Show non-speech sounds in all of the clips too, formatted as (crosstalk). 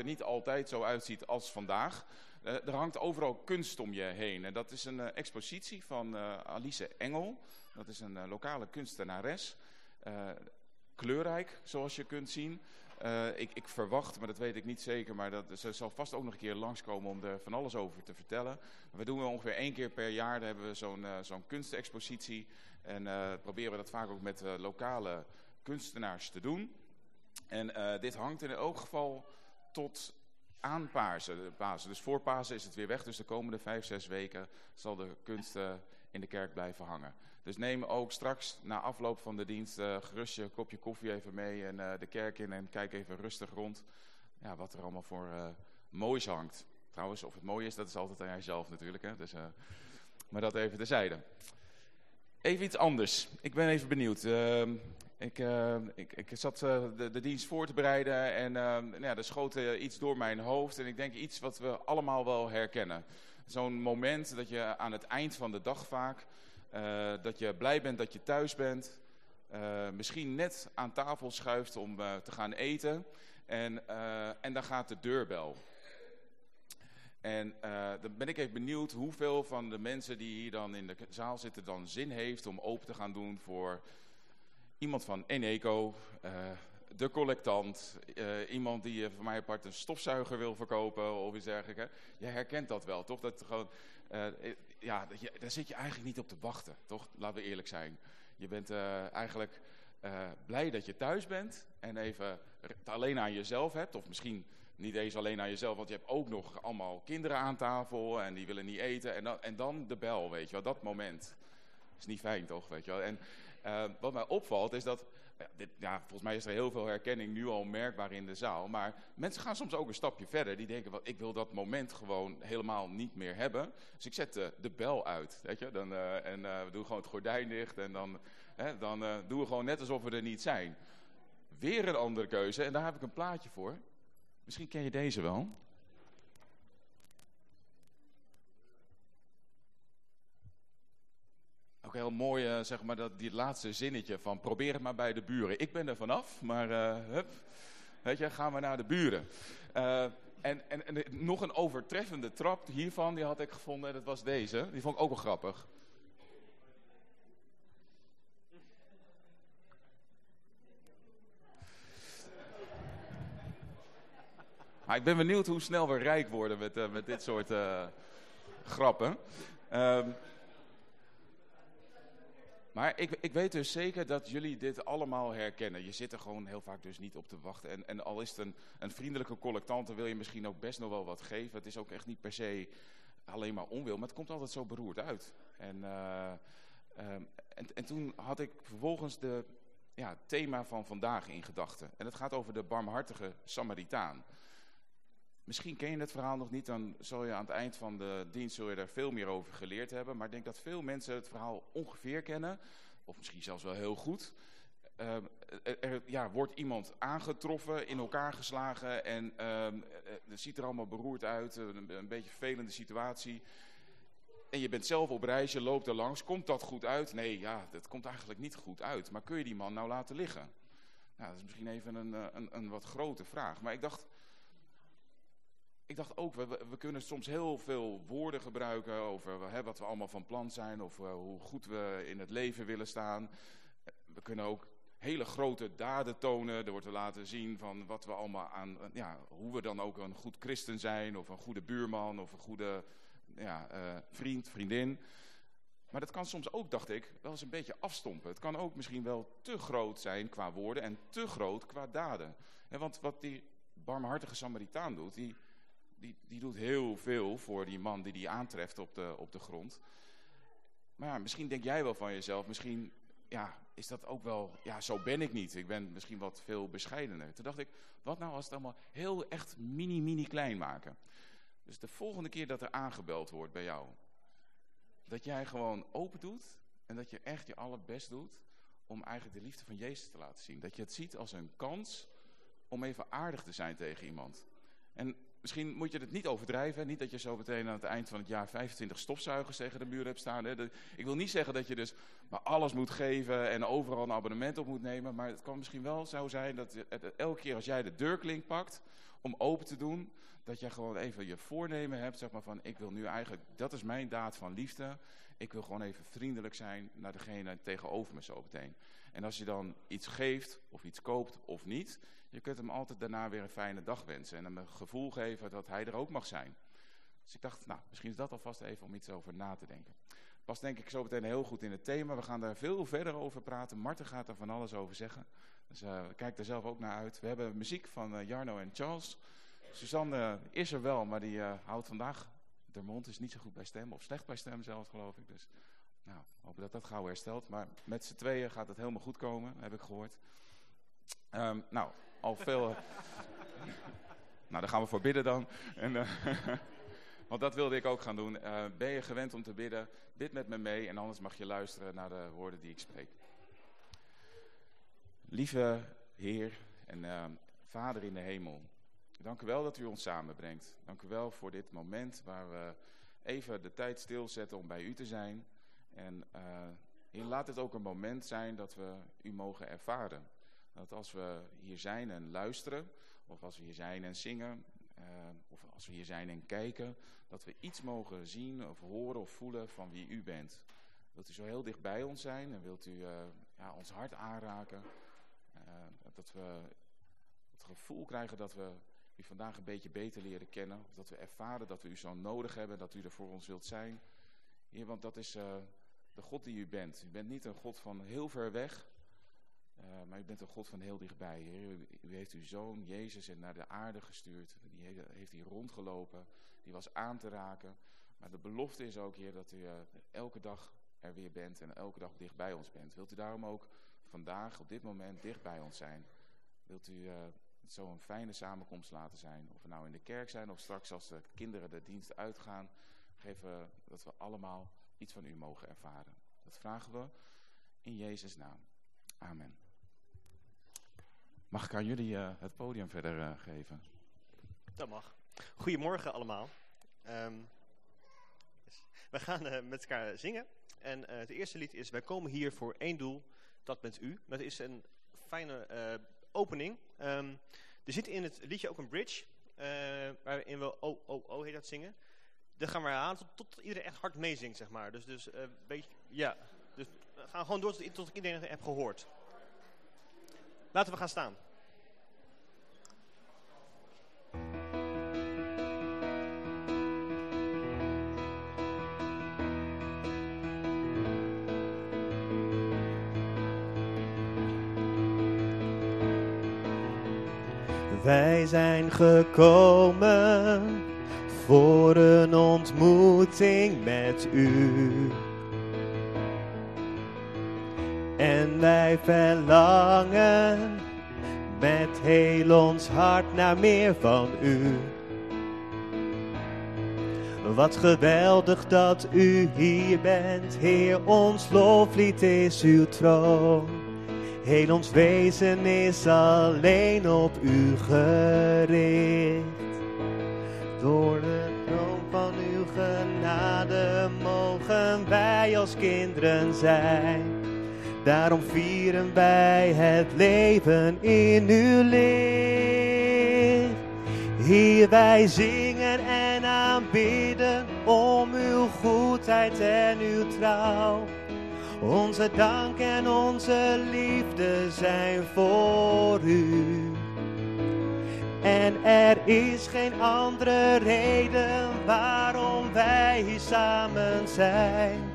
er niet altijd zo uitziet als vandaag. Uh, er hangt overal kunst om je heen. En dat is een uh, expositie van uh, Alice Engel. Dat is een lokale kunstenares. kleurrijk, zoals je kunt zien. Ik, ik, verwacht, maar dat weet ik niet zeker, maar dat, ze zal vast ook nog een keer langskomen om er van alles over te vertellen. We doen ongeveer één keer per jaar, hebben we zo'n zo'n kunstexpositie. En proberen we dat vaak ook met lokale kunstenaars te doen. En dit hangt in elk geval tot aan Pasen, Pasen. Dus voor Pasen is het weer weg. Dus de komende vijf, zes weken zal de kunst uh, in de kerk blijven hangen. Dus neem ook straks na afloop van de dienst uh, gerust je kopje koffie even mee en uh, de kerk in. En kijk even rustig rond ja, wat er allemaal voor moois hangt. Trouwens, of het mooi is, dat is altijd aan jijzelf natuurlijk. Hè? Dus, maar dat even terzijde. Even iets anders. Ik ben even benieuwd. Ehm, ik, uh, ik, ik zat uh, de, dienst voor te bereiden en uh, nou ja, er schoot iets door mijn hoofd. En ik denk iets wat we allemaal wel herkennen. Zo'n moment dat je aan het eind van de dag vaak, dat je blij bent dat je thuis bent. misschien net aan tafel schuift om te gaan eten. En, en dan gaat de deurbel. En dan ben ik even benieuwd hoeveel van de mensen die hier dan in de zaal zitten dan zin heeft om open te gaan doen voor iemand van Eneco, uh, de collectant, uh, iemand die uh, voor mij apart een stofzuiger wil verkopen of iets dergelijks. Je herkent dat wel, toch? Dat gewoon, ja, dat je, daar zit je eigenlijk niet op te wachten, toch? Laten we eerlijk zijn. Je bent eigenlijk blij dat je thuis bent en even alleen aan jezelf hebt. Of misschien niet eens alleen aan jezelf, want je hebt ook nog allemaal kinderen aan tafel en die willen niet eten. En dan, en dan de bel, weet je wel, dat moment. Is niet fijn, toch? Weet je wel. En uh, wat mij opvalt is dat, ja, dit, ja, volgens mij is er heel veel herkenning nu al merkbaar in de zaal. Maar mensen gaan soms ook een stapje verder. Die denken, wel, ik wil dat moment gewoon helemaal niet meer hebben. Dus ik zet de, de bel uit. Weet je? Dan, uh, en we doen gewoon het gordijn dicht. En dan, hè, dan doen we gewoon net alsof we er niet zijn. Weer een andere keuze. En daar heb ik een plaatje voor. Misschien ken je deze wel. Heel mooi, uh, zeg maar, dat, die laatste zinnetje van probeer het maar bij de buren. Ik ben er vanaf, maar uh, hup, weet je, gaan we naar de buren. Uh, en, en, en, nog een overtreffende trap hiervan, die had ik gevonden, dat was deze. Die vond ik ook wel grappig. Ik ben benieuwd hoe snel we rijk worden met, met dit soort grappen. Um, maar ik, ik, weet dus zeker dat jullie dit allemaal herkennen. Je zit er gewoon heel vaak dus niet op te wachten. En, en al is het een, een vriendelijke collectant, dan wil je misschien ook best nog wel wat geven. Het is ook echt niet per se alleen maar onwil, maar het komt altijd zo beroerd uit. En, uh, um, en, en, toen had ik vervolgens de ja, thema van vandaag in gedachten. En het gaat over de barmhartige Samaritaan. Misschien ken je het verhaal nog niet, dan zul je aan het eind van de dienst zul je er veel meer over geleerd hebben. Maar ik denk dat veel mensen het verhaal ongeveer kennen, of misschien zelfs wel heel goed. Uh, er ja, wordt iemand aangetroffen, in elkaar geslagen en uh, het ziet er allemaal beroerd uit, een, een beetje vervelende situatie. En je bent zelf op reis, je loopt er langs. Komt dat goed uit? Nee, ja, dat komt eigenlijk niet goed uit. Maar kun je die man nou laten liggen? Nou, dat is misschien even een, een, een wat grote vraag. Maar ik dacht, ik dacht ook, we, we, kunnen soms heel veel woorden gebruiken over hè, wat we allemaal van plan zijn. Of uh, hoe goed we in het leven willen staan. We kunnen ook hele grote daden tonen. Wordt te laten zien van wat we allemaal aan, ja, hoe we dan ook een goed christen zijn. Of een goede buurman of een goede ja, vriend, vriendin. Maar dat kan soms ook, dacht ik, wel eens een beetje afstompen. Het kan ook misschien wel te groot zijn qua woorden en te groot qua daden. want wat die barmhartige Samaritaan doet, die die, die doet heel veel voor die man die die aantreft op de, op de grond. Maar ja, misschien denk jij wel van jezelf, misschien ja, is dat ook wel, ja, zo ben ik niet. Ik ben misschien wat veel bescheidener. Toen dacht ik, wat nou als het allemaal heel echt mini, mini klein maken. Dus de volgende keer dat er aangebeld wordt bij jou, dat jij gewoon open doet en dat je echt je allerbest doet om eigenlijk de liefde van Jezus te laten zien. Dat je het ziet als een kans om even aardig te zijn tegen iemand. En misschien moet je het niet overdrijven. Niet dat je zo meteen aan het eind van het jaar 25 stofzuigers tegen de muur hebt staan. Hè. ik wil niet zeggen dat je dus maar alles moet geven en overal een abonnement op moet nemen. Maar het kan misschien wel zo zijn dat elke keer als jij de deurklink pakt... om open te doen. Dat je gewoon even je voornemen hebt, zeg maar van ik wil nu eigenlijk, dat is mijn daad van liefde. Ik wil gewoon even vriendelijk zijn naar degene tegenover me zo meteen. En als je dan iets geeft, of iets koopt, of niet, je kunt hem altijd daarna weer een fijne dag wensen. En hem een gevoel geven dat hij er ook mag zijn. Dus ik dacht, nou, misschien is dat alvast even om iets over na te denken. Pas denk ik zo meteen heel goed in het thema. We gaan daar veel verder over praten. Marten gaat er van alles over zeggen. Dus uh, kijk er zelf ook naar uit. We hebben muziek van uh, Jarno en Charles. Suzanne is er wel, maar die uh, houdt vandaag... De mond is niet zo goed bij stem, of slecht bij stem zelfs, geloof ik. Dus nou, hopen dat dat gauw herstelt. Maar met z'n tweeën gaat het helemaal goed komen, heb ik gehoord. Um, nou, al veel... nou, daar gaan we voor bidden dan. En, (laughs) Want dat wilde ik ook gaan doen. Uh, ben je gewend om te bidden? Bid met me mee en anders mag je luisteren naar de woorden die ik spreek. Lieve Heer en Vader in de hemel. Dank u wel dat u ons samenbrengt. Dank u wel voor dit moment waar we even de tijd stilzetten om bij u te zijn. En laat het ook een moment zijn dat we u mogen ervaren. Dat als we hier zijn en luisteren, of als we hier zijn en zingen, uh, of als we hier zijn en kijken, dat we iets mogen zien of horen of voelen van wie u bent. Wilt u zo heel dicht bij ons zijn en wilt u uh, ja, ons hart aanraken. Uh, dat we het gevoel krijgen dat we u vandaag een beetje beter leren kennen. Of dat we ervaren dat we u zo nodig hebben, dat u er voor ons wilt zijn. Want dat is de God die u bent. U bent niet een God van heel ver weg. Uh, maar u bent een God van heel dichtbij. Heer. U, heeft uw zoon Jezus naar de aarde gestuurd. Die heeft, hier rondgelopen. Die was aan te raken. Maar de belofte is ook, Heer, dat u uh, elke dag er weer bent en elke dag dicht bij ons bent. Wilt u daarom ook vandaag, op dit moment, dicht bij ons zijn? Wilt u uh, zo een fijne samenkomst laten zijn? Of we nou in de kerk zijn of straks als de kinderen de dienst uitgaan. Geven dat we allemaal iets van u mogen ervaren. Dat vragen we in Jezus' naam. Amen. Mag ik aan jullie uh, het podium verder uh, geven? Dat mag. Goedemorgen allemaal. Um, we gaan uh, met elkaar zingen. En het eerste lied is Wij komen hier voor één doel, dat bent u. Dat is een fijne opening. Um, er zit in het liedje ook een bridge, waarin we O, O, O heet dat zingen. Dat gaan we herhalen tot, tot iedereen echt hard meezingt, zeg maar. Dus, dus beetje, ja. Dus we gaan gewoon door tot, tot iedereen het gehoord. Laten we gaan staan. Wij zijn gekomen voor een ontmoeting met u. wij verlangen met heel ons hart naar meer van u. Wat geweldig dat u hier bent, Heer, ons loflied is uw troon. Heel ons wezen is alleen op u gericht. Door de troon van uw genade mogen wij als kinderen zijn. Daarom vieren wij het leven in uw licht. Hier wij zingen en aanbidden om uw goedheid en uw trouw. Onze dank en onze liefde zijn voor u. En er is geen andere reden waarom wij hier samen zijn.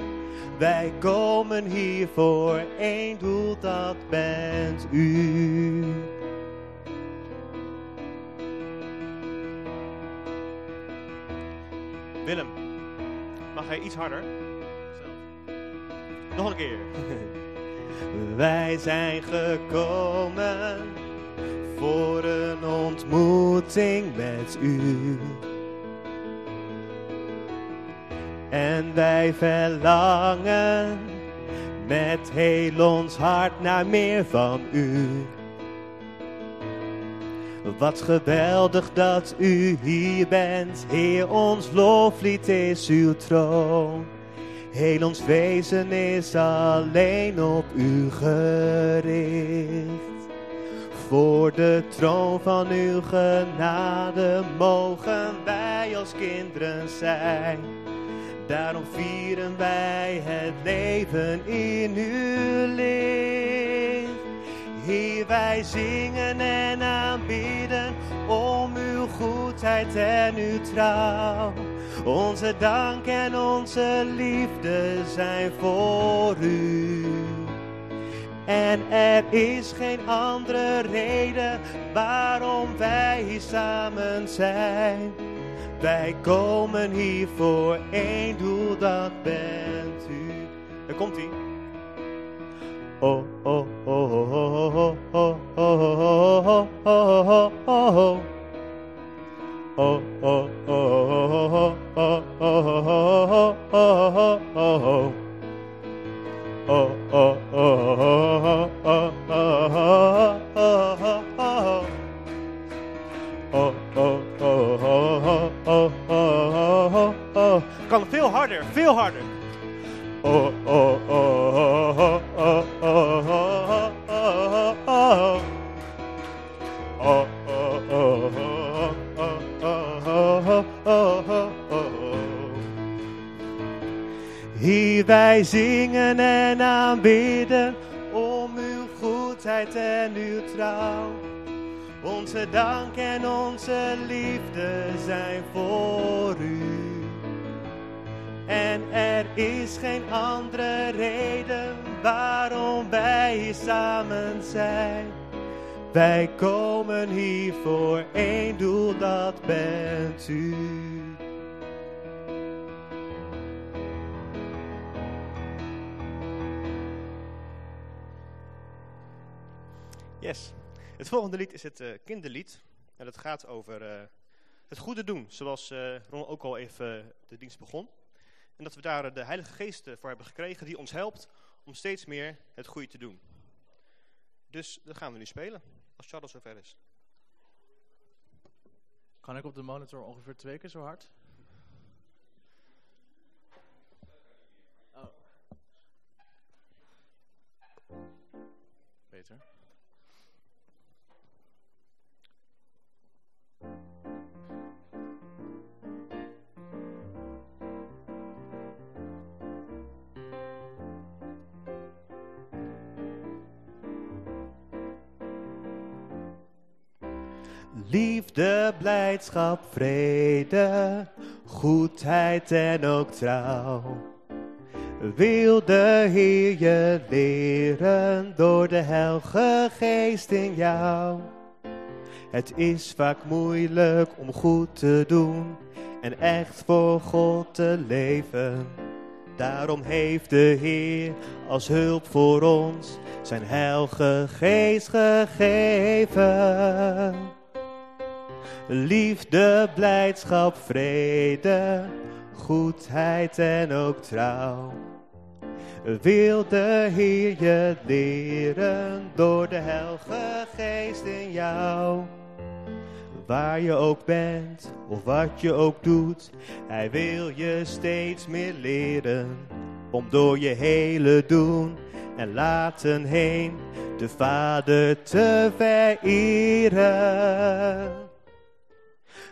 Wij komen hier voor één doel, dat bent u. Willem, mag hij iets harder? Nog een keer. (laughs) Wij zijn gekomen voor een ontmoeting met u. En wij verlangen met heel ons hart naar meer van u. Wat geweldig dat u hier bent, Heer, ons loflied is uw troon. Heel ons wezen is alleen op u gericht. Voor de troon van uw genade mogen wij als kinderen zijn. Daarom vieren wij het leven in uw licht. Hier wij zingen en aanbieden om uw goedheid en uw trouw. Onze dank en onze liefde zijn voor u. En er is geen andere reden waarom wij hier samen zijn. Wij komen hier voor één doel, dat bent u. Daar komt ie. Oh, oh, oh, oh, oh, oh, oh, oh, oh, oh, oh, oh. Oh, oh, oh, oh, oh, oh, oh, oh, oh, oh. Oh, oh, oh, oh, oh, Kan veel harder, veel harder. Oh, oh, oh, oh, oh, oh, oh, oh, oh, oh. Oh, oh, oh, oh, oh, oh, oh, oh, oh. Hier wij zingen en aanbidden om uw goedheid en uw trouw. Onze dank en onze liefde zijn voor u. En er is geen andere reden waarom wij hier samen zijn. Wij komen hier voor één doel, dat bent u. Yes. Het volgende lied is het uh, kinderlied. En dat gaat over uh, het goede doen, zoals uh, Ron ook al even de dienst begon. En dat we daar de Heilige Geest voor hebben gekregen die ons helpt om steeds meer het goede te doen. Dus dat gaan we nu spelen, als Charles zover is. Kan ik op de monitor ongeveer twee keer zo hard? Oh. Beter. Liefde, blijdschap, vrede, goedheid en ook trouw. Wil de Heer je leren door de Heilige Geest in jou. Het is vaak moeilijk om goed te doen en echt voor God te leven. Daarom heeft de Heer als hulp voor ons zijn Heilige Geest gegeven. Liefde, blijdschap, vrede, goedheid en ook trouw. Wil de Heer je leren door de Heilige Geest in jou. Waar je ook bent of wat je ook doet, Hij wil je steeds meer leren. Om door je hele doen en laten heen de Vader te vereren.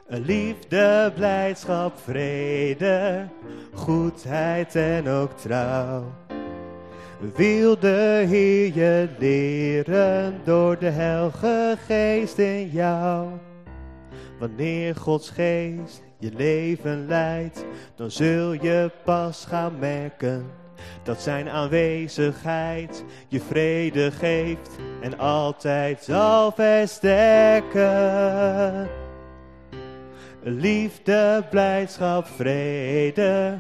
Liefde, blijdschap, vrede, goedheid en ook trouw. Wil de Heer je leren door de Heilige Geest in jou. Wanneer Gods Geest je leven leidt, dan zul je pas gaan merken dat zijn aanwezigheid je vrede geeft en altijd zal versterken. Liefde, blijdschap, vrede,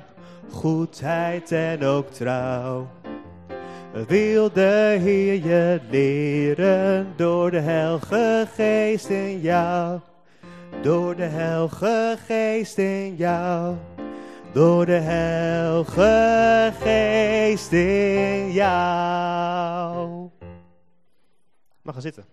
goedheid en ook trouw. Wil de Heer je leren door de Heilige Geest in jou. Door de Heilige Geest in jou. Door de Heilige Geest in jou. Mag gaan zitten.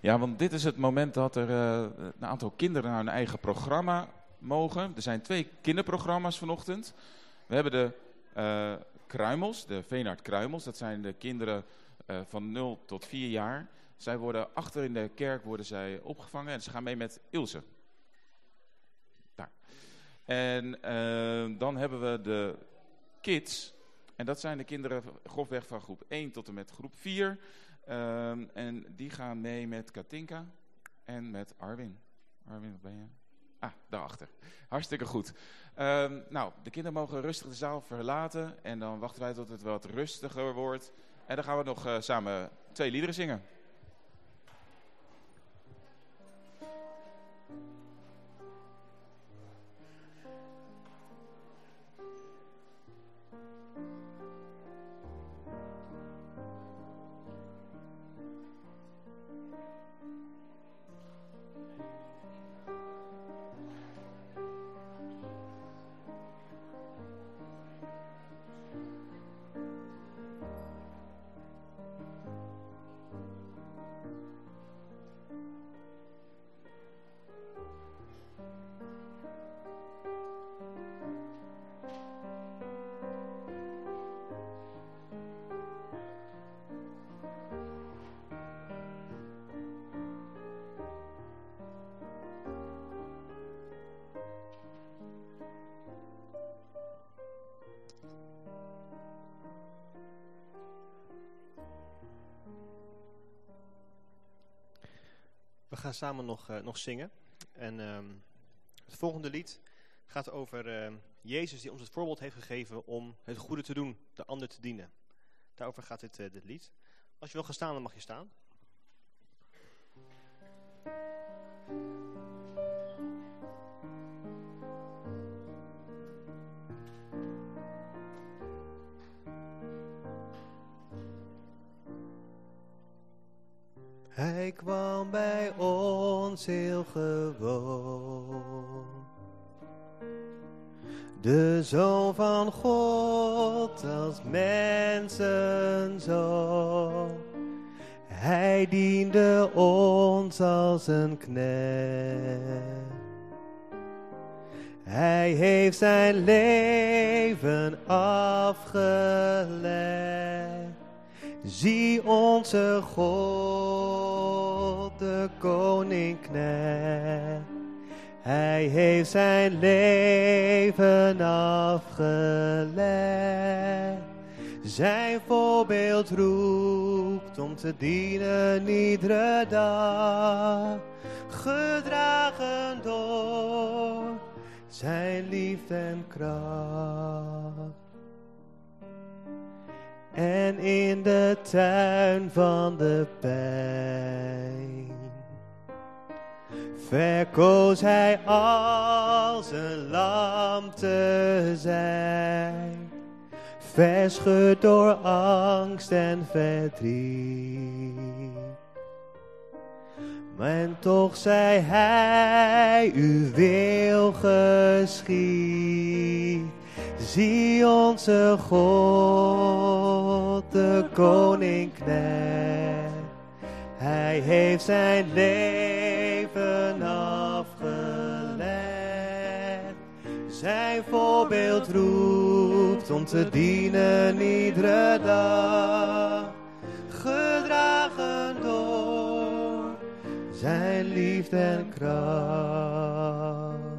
Ja, want dit is het moment dat er uh, een aantal kinderen naar hun eigen programma mogen. Er zijn twee kinderprogramma's vanochtend. We hebben de uh, Kruimels, de Veenhard Kruimels. Dat zijn de kinderen eh, van 0 tot 4 jaar. Zij worden achter in de kerk worden zij opgevangen en ze gaan mee met Ilse. Daar. En eh, dan hebben we de kids. En dat zijn de kinderen grofweg van groep 1 tot en met groep 4. Ehm, en die gaan mee met Katinka en met Arwin. Arwin, wat ben je? Ah, daarachter. Hartstikke goed. Ehm, nou, de kinderen mogen rustig de zaal verlaten. En dan wachten wij tot het wat rustiger wordt. En dan gaan we nog uh, samen twee liederen zingen. Samen nog, uh, nog zingen. En um, het volgende lied gaat over uh, Jezus die ons het voorbeeld heeft gegeven om het goede te doen, de ander te dienen. Daarover gaat dit, uh, dit lied. Als je wil gaan staan, dan mag je staan. Hij kwam bij ons heel gewoon. De Zoon van God als mensenzoon. Hij diende ons als een knecht. Hij heeft zijn leven afgelegd. Zie onze God, de koning. Hij heeft zijn leven afgelegd. Zijn voorbeeld roept om te dienen iedere dag. Gedragen door zijn liefde en kracht. En in de tuin van de pijn verkoos hij als een lam te zijn, verschut door angst en verdriet. En toch zei hij, uw wil geschied. Zie onze God, de koning. Hij heeft zijn leven afgelegd. Zijn voorbeeld roept om te dienen iedere dag. Gedragen door zijn liefde en kracht.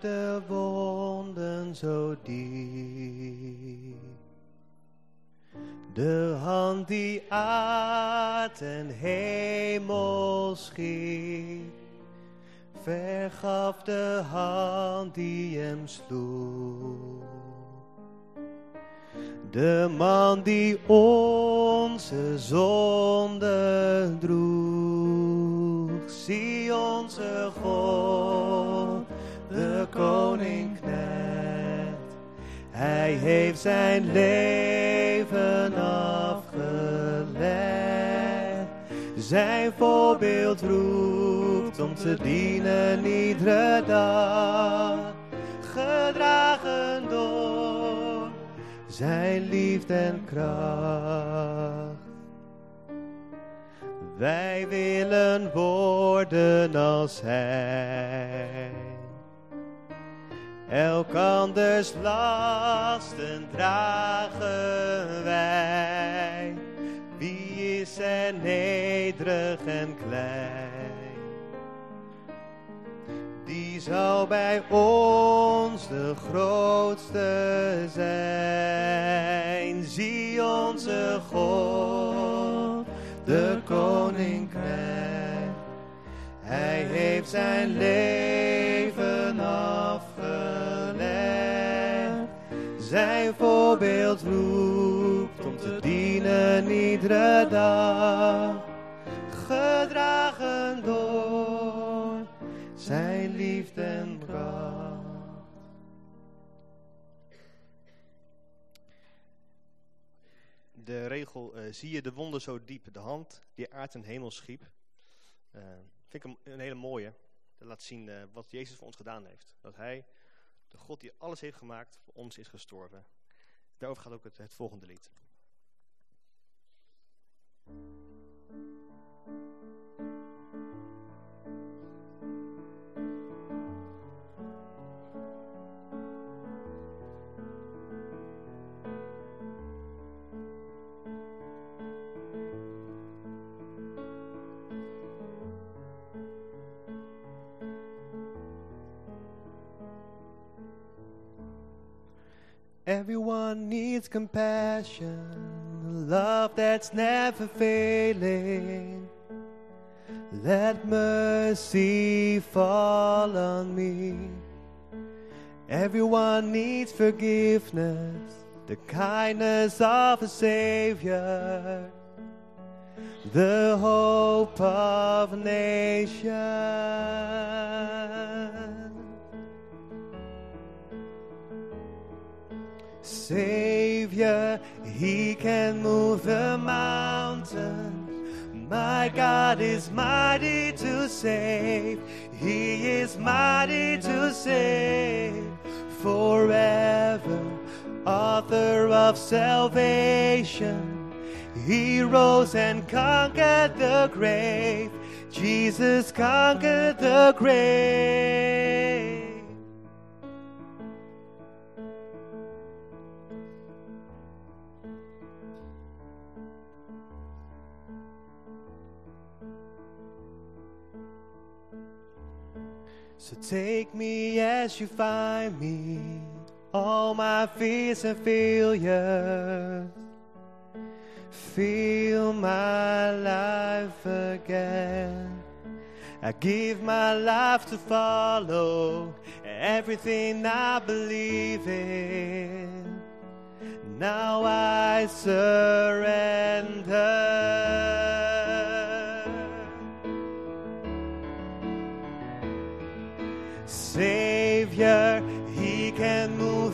De wonden zo diep? De hand die aard en hemel schiet, vergaf de hand die hem sloeg. De man die onze zonde droeg, zie onze God, de koning Hij heeft zijn leven afgelegd. Zijn voorbeeld roept om te dienen iedere dag. Gedragen door zijn liefde en kracht. Wij willen worden als Hij. Elkanders lasten dragen wij. Wie is er nederig en klein? Die zal bij ons de grootste zijn. Zie onze God, de koninkrijk. Hij heeft zijn leven afgelegd. Zijn voorbeeld roept om te dienen iedere dag. Gedragen door zijn liefde en kracht. De regel, eh, zie je de wonden zo diep, de hand die aard en hemel schiep. Eh, vind ik een, een hele mooie. Dat laat zien eh, wat Jezus voor ons gedaan heeft. Dat hij, de God die alles heeft gemaakt, voor ons is gestorven. Daarover gaat ook het, het volgende lied. Everyone needs compassion, love that's never failing. Let mercy fall on me. Everyone needs forgiveness, the kindness of a Savior, the hope of a nation. Savior, He can move the mountains. My God is mighty to save. He is mighty to save forever. Author of salvation. He rose and conquered the grave. Jesus conquered the grave. Take me as you find me, all my fears and failures. Feel my life again. I give my life to follow everything I believe in. Now I surrender.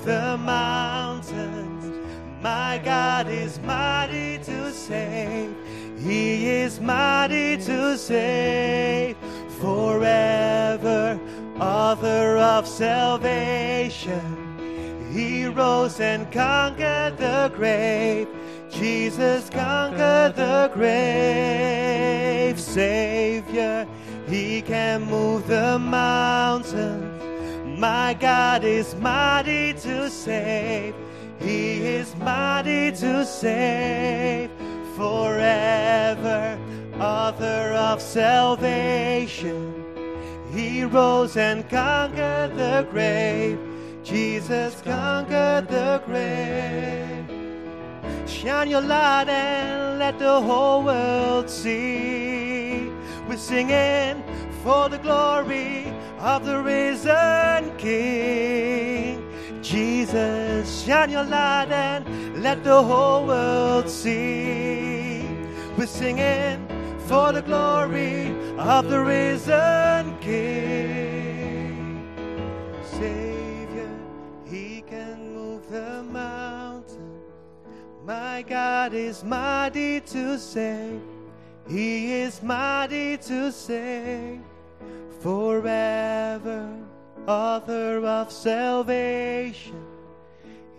The mountains. My God is mighty to save. He is mighty to save forever. Author of salvation. He rose and conquered the grave. Jesus conquered the grave. Savior, He can move the mountains. My God is mighty to save. He is mighty to save forever. Author of salvation. He rose and conquered the grave. Jesus conquered the grave. Shine your light and let the whole world see. We're singing for the glory of the risen King. Jesus, shine your light and let the whole world see. We're singing for the glory of the risen King. Savior, He can move the mountains. My God is mighty to save. He is mighty to save. Forever, author of salvation.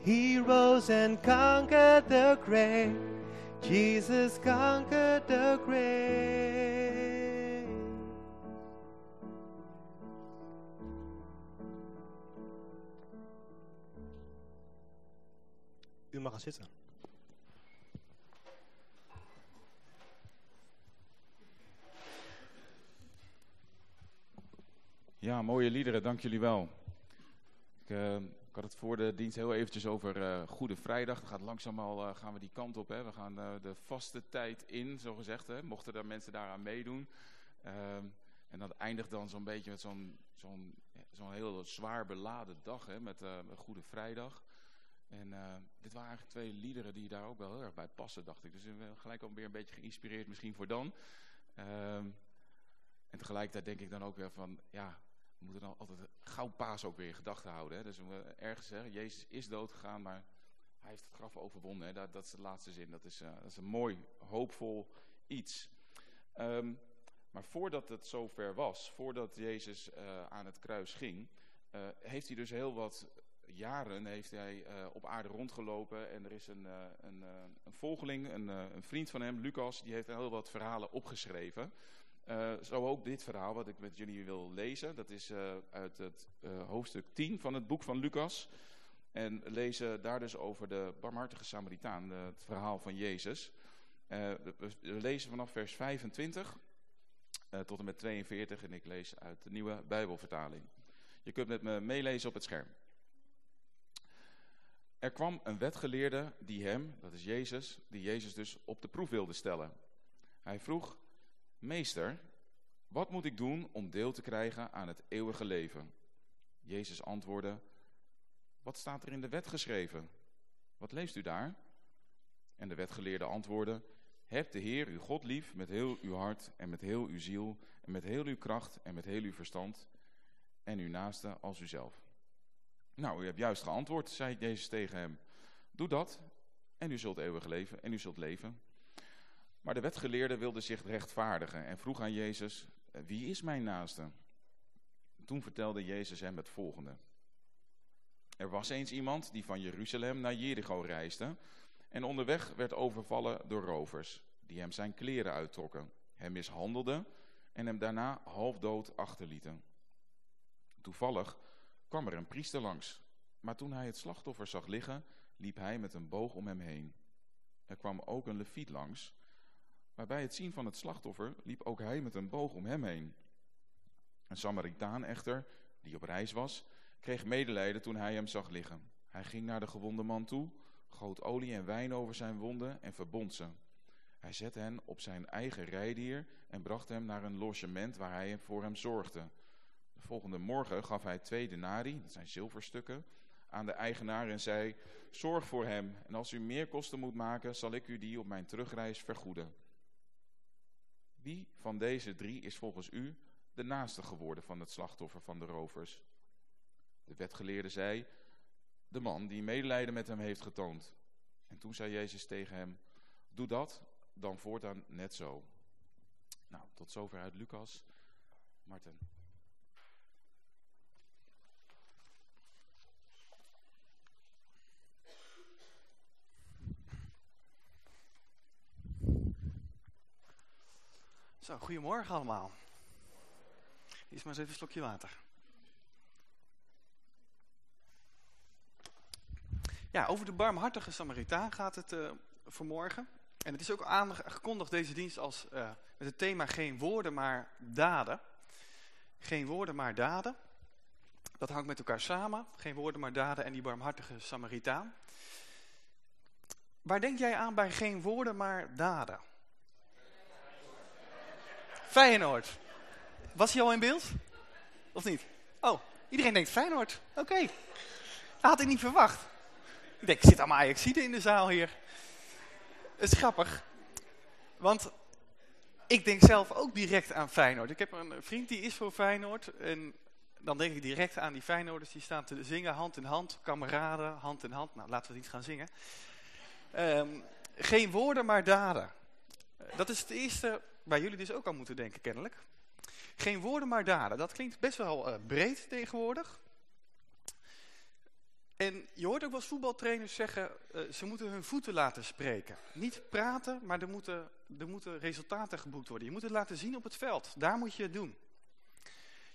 He rose and conquered the grave. Jesus conquered the grave. Ja, mooie liederen, dank jullie wel. Ik, eh, ik had het voor de dienst heel eventjes over eh, Goede Vrijdag. Gaat langzaam al, eh, gaan we die kant op. Hè. We gaan de vaste tijd in, zo gezegd. Hè. Mochten er mensen daaraan meedoen. Ehm, en dat eindigt dan zo'n beetje met zo'n zo'n zo'n heel zwaar beladen dag hè, met Goede Vrijdag. En dit waren eigenlijk twee liederen die daar ook wel heel erg bij passen, dacht ik. Dus ik ben gelijk al weer een beetje geïnspireerd misschien voor dan. Ehm, en tegelijkertijd denk ik dan ook weer van, ja, we moeten dan altijd gauw paas ook weer in gedachten houden. Hè? Dus we ergens zeggen, Jezus is dood gegaan, maar hij heeft het graf overwonnen. Hè? Dat, dat is de laatste zin. Dat is, eh, dat is een mooi, hoopvol iets. Ehm, maar voordat het zover was, voordat Jezus eh, aan het kruis ging, eh, heeft hij dus heel wat jaren heeft hij, eh, op aarde rondgelopen. En er is een, eh, een, eh, een volgeling, een, eh, een vriend van hem, Lucas, die heeft heel wat verhalen opgeschreven. Eh, zo ook dit verhaal wat ik met jullie wil lezen. Dat is eh, uit het eh, hoofdstuk 10 van het boek van Lucas. En lezen daar dus over de barmhartige Samaritaan, het verhaal van Jezus. We, lezen vanaf vers 25 eh, tot en met 42 en ik lees uit de nieuwe Bijbelvertaling. Je kunt met me meelezen op het scherm. Er kwam een wetgeleerde die hem, dat is Jezus, die Jezus dus op de proef wilde stellen. Hij vroeg, Meester, wat moet ik doen om deel te krijgen aan het eeuwige leven? Jezus antwoordde, wat staat er in de wet geschreven? Wat leest u daar? En de wetgeleerde antwoordde, heb de Heer uw God lief met heel uw hart en met heel uw ziel en met heel uw kracht en met heel uw verstand en uw naaste als uzelf. Nou, u hebt juist geantwoord, zei Jezus tegen hem. Doe dat en u zult eeuwig leven en u zult leven. Maar de wetgeleerde wilde zich rechtvaardigen en vroeg aan Jezus, wie is mijn naaste? Toen vertelde Jezus hem het volgende. Er was eens iemand die van Jeruzalem naar Jericho reisde en onderweg werd overvallen door rovers, die hem zijn kleren uittrokken, hem mishandelden en hem daarna halfdood achterlieten. Toevallig kwam er een priester langs, maar toen hij het slachtoffer zag liggen, liep hij met een boog om hem heen. Er kwam ook een leviet langs, maar bij het zien van het slachtoffer liep ook hij met een boog om hem heen. Een Samaritaan echter, die op reis was, kreeg medelijden toen hij hem zag liggen. Hij ging naar de gewonde man toe, goot olie en wijn over zijn wonden en verbond ze. Hij zette hen op zijn eigen rijdier en bracht hem naar een logement waar hij voor hem zorgde. De volgende morgen gaf hij twee denari, dat zijn zilverstukken, aan de eigenaar en zei, zorg voor hem en als u meer kosten moet maken, zal ik u die op mijn terugreis vergoeden. Wie van deze drie is volgens u de naaste geworden van het slachtoffer van de rovers? De wetgeleerde zei, de man die medelijden met hem heeft getoond. En toen zei Jezus tegen hem, doe dat dan voortaan net zo. Nou, tot zover uit Lucas. Martin. Zo, goedemorgen allemaal. Is maar eens even een slokje water. Ja, over de barmhartige Samaritaan gaat het uh, vanmorgen. En het is ook aangekondigd deze dienst als uh, met het thema geen woorden maar daden. Geen woorden maar daden. Dat hangt met elkaar samen. Geen woorden maar daden en die barmhartige Samaritaan. Waar denk jij aan bij geen woorden maar daden? Feyenoord. Was hij al in beeld? Of niet? Oh, iedereen denkt Feyenoord. Oké. Had ik niet verwacht. Ik denk, zit allemaal Ajaxide in de zaal hier. Het is grappig. Want ik denk zelf ook direct aan Feyenoord. Ik heb een vriend die is voor Feyenoord. En dan denk ik direct aan die Feyenoorders die staan te zingen hand in hand. Kameraden, hand in hand. Nou, laten we niet gaan zingen. Ehm, geen woorden, maar daden. Dat is het eerste waar jullie dus ook aan moeten denken, kennelijk. Geen woorden, maar daden. Dat klinkt best wel eh, breed tegenwoordig. En je hoort ook wel voetbaltrainers zeggen, eh, ze moeten hun voeten laten spreken. Niet praten, maar er moeten, er moeten resultaten geboekt worden. Je moet het laten zien op het veld. Daar moet je het doen.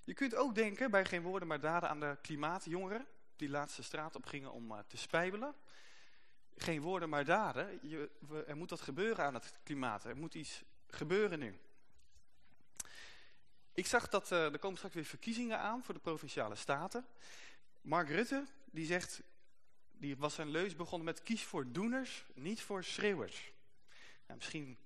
Je kunt ook denken, bij geen woorden maar daden, aan de klimaatjongeren. Die laatst de straat op gingen om eh, te spijbelen. Geen woorden maar daden. Je, er moet wat gebeuren aan het klimaat. Er moet iets gebeuren nu. Ik zag dat eh, er komen straks weer verkiezingen aan voor de Provinciale Staten. Mark Rutte, die zegt, die was zijn leus begonnen met kies voor doeners, niet voor schreeuwers. Nou, misschien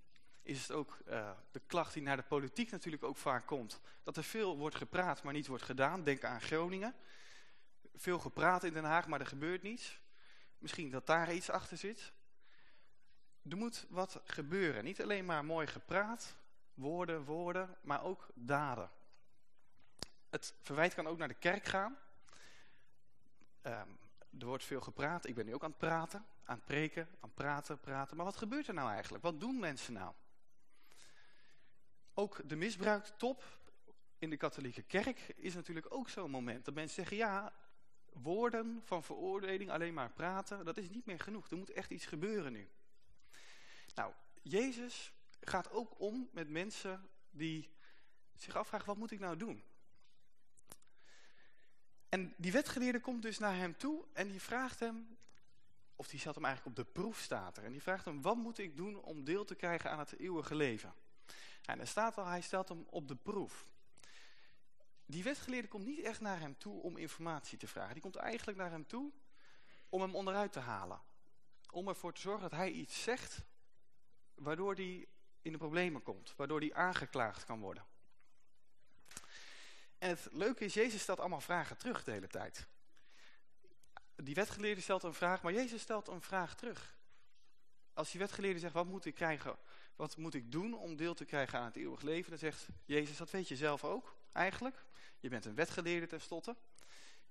is het ook eh, de klacht die naar de politiek natuurlijk ook vaak komt. Dat er veel wordt gepraat, maar niet wordt gedaan. Denk aan Groningen. Veel gepraat in Den Haag, maar er gebeurt niets. Misschien dat daar iets achter zit. Er moet wat gebeuren. Niet alleen maar mooi gepraat, woorden, woorden, maar ook daden. Het verwijt kan ook naar de kerk gaan. Ehm, er wordt veel gepraat. Ik ben nu ook aan het praten, aan het preken, aan het praten, praten. Maar wat gebeurt er nou eigenlijk? Wat doen mensen nou? Ook de misbruiktop in de katholieke kerk is natuurlijk ook zo'n moment. Dat mensen zeggen, ja, woorden van veroordeling, alleen maar praten, dat is niet meer genoeg. Er moet echt iets gebeuren nu. Nou, Jezus gaat ook om met mensen die zich afvragen, wat moet ik nou doen? En die wetgeleerde komt dus naar hem toe en die vraagt hem, of die zat hem eigenlijk op de proef. En die vraagt hem, wat moet ik doen om deel te krijgen aan het eeuwige leven? En er staat al, hij stelt hem op de proef. Die wetgeleerde komt niet echt naar hem toe om informatie te vragen. Die komt eigenlijk naar hem toe om hem onderuit te halen. Om ervoor te zorgen dat hij iets zegt waardoor hij in de problemen komt. Waardoor hij aangeklaagd kan worden. En het leuke is, Jezus stelt allemaal vragen terug de hele tijd. Die wetgeleerde stelt een vraag, maar Jezus stelt een vraag terug. Als die wetgeleerde zegt, wat moet ik krijgen, wat moet ik doen om deel te krijgen aan het eeuwig leven? Dan zegt Jezus, dat weet je zelf ook eigenlijk. Je bent een wetgeleerde tenslotte.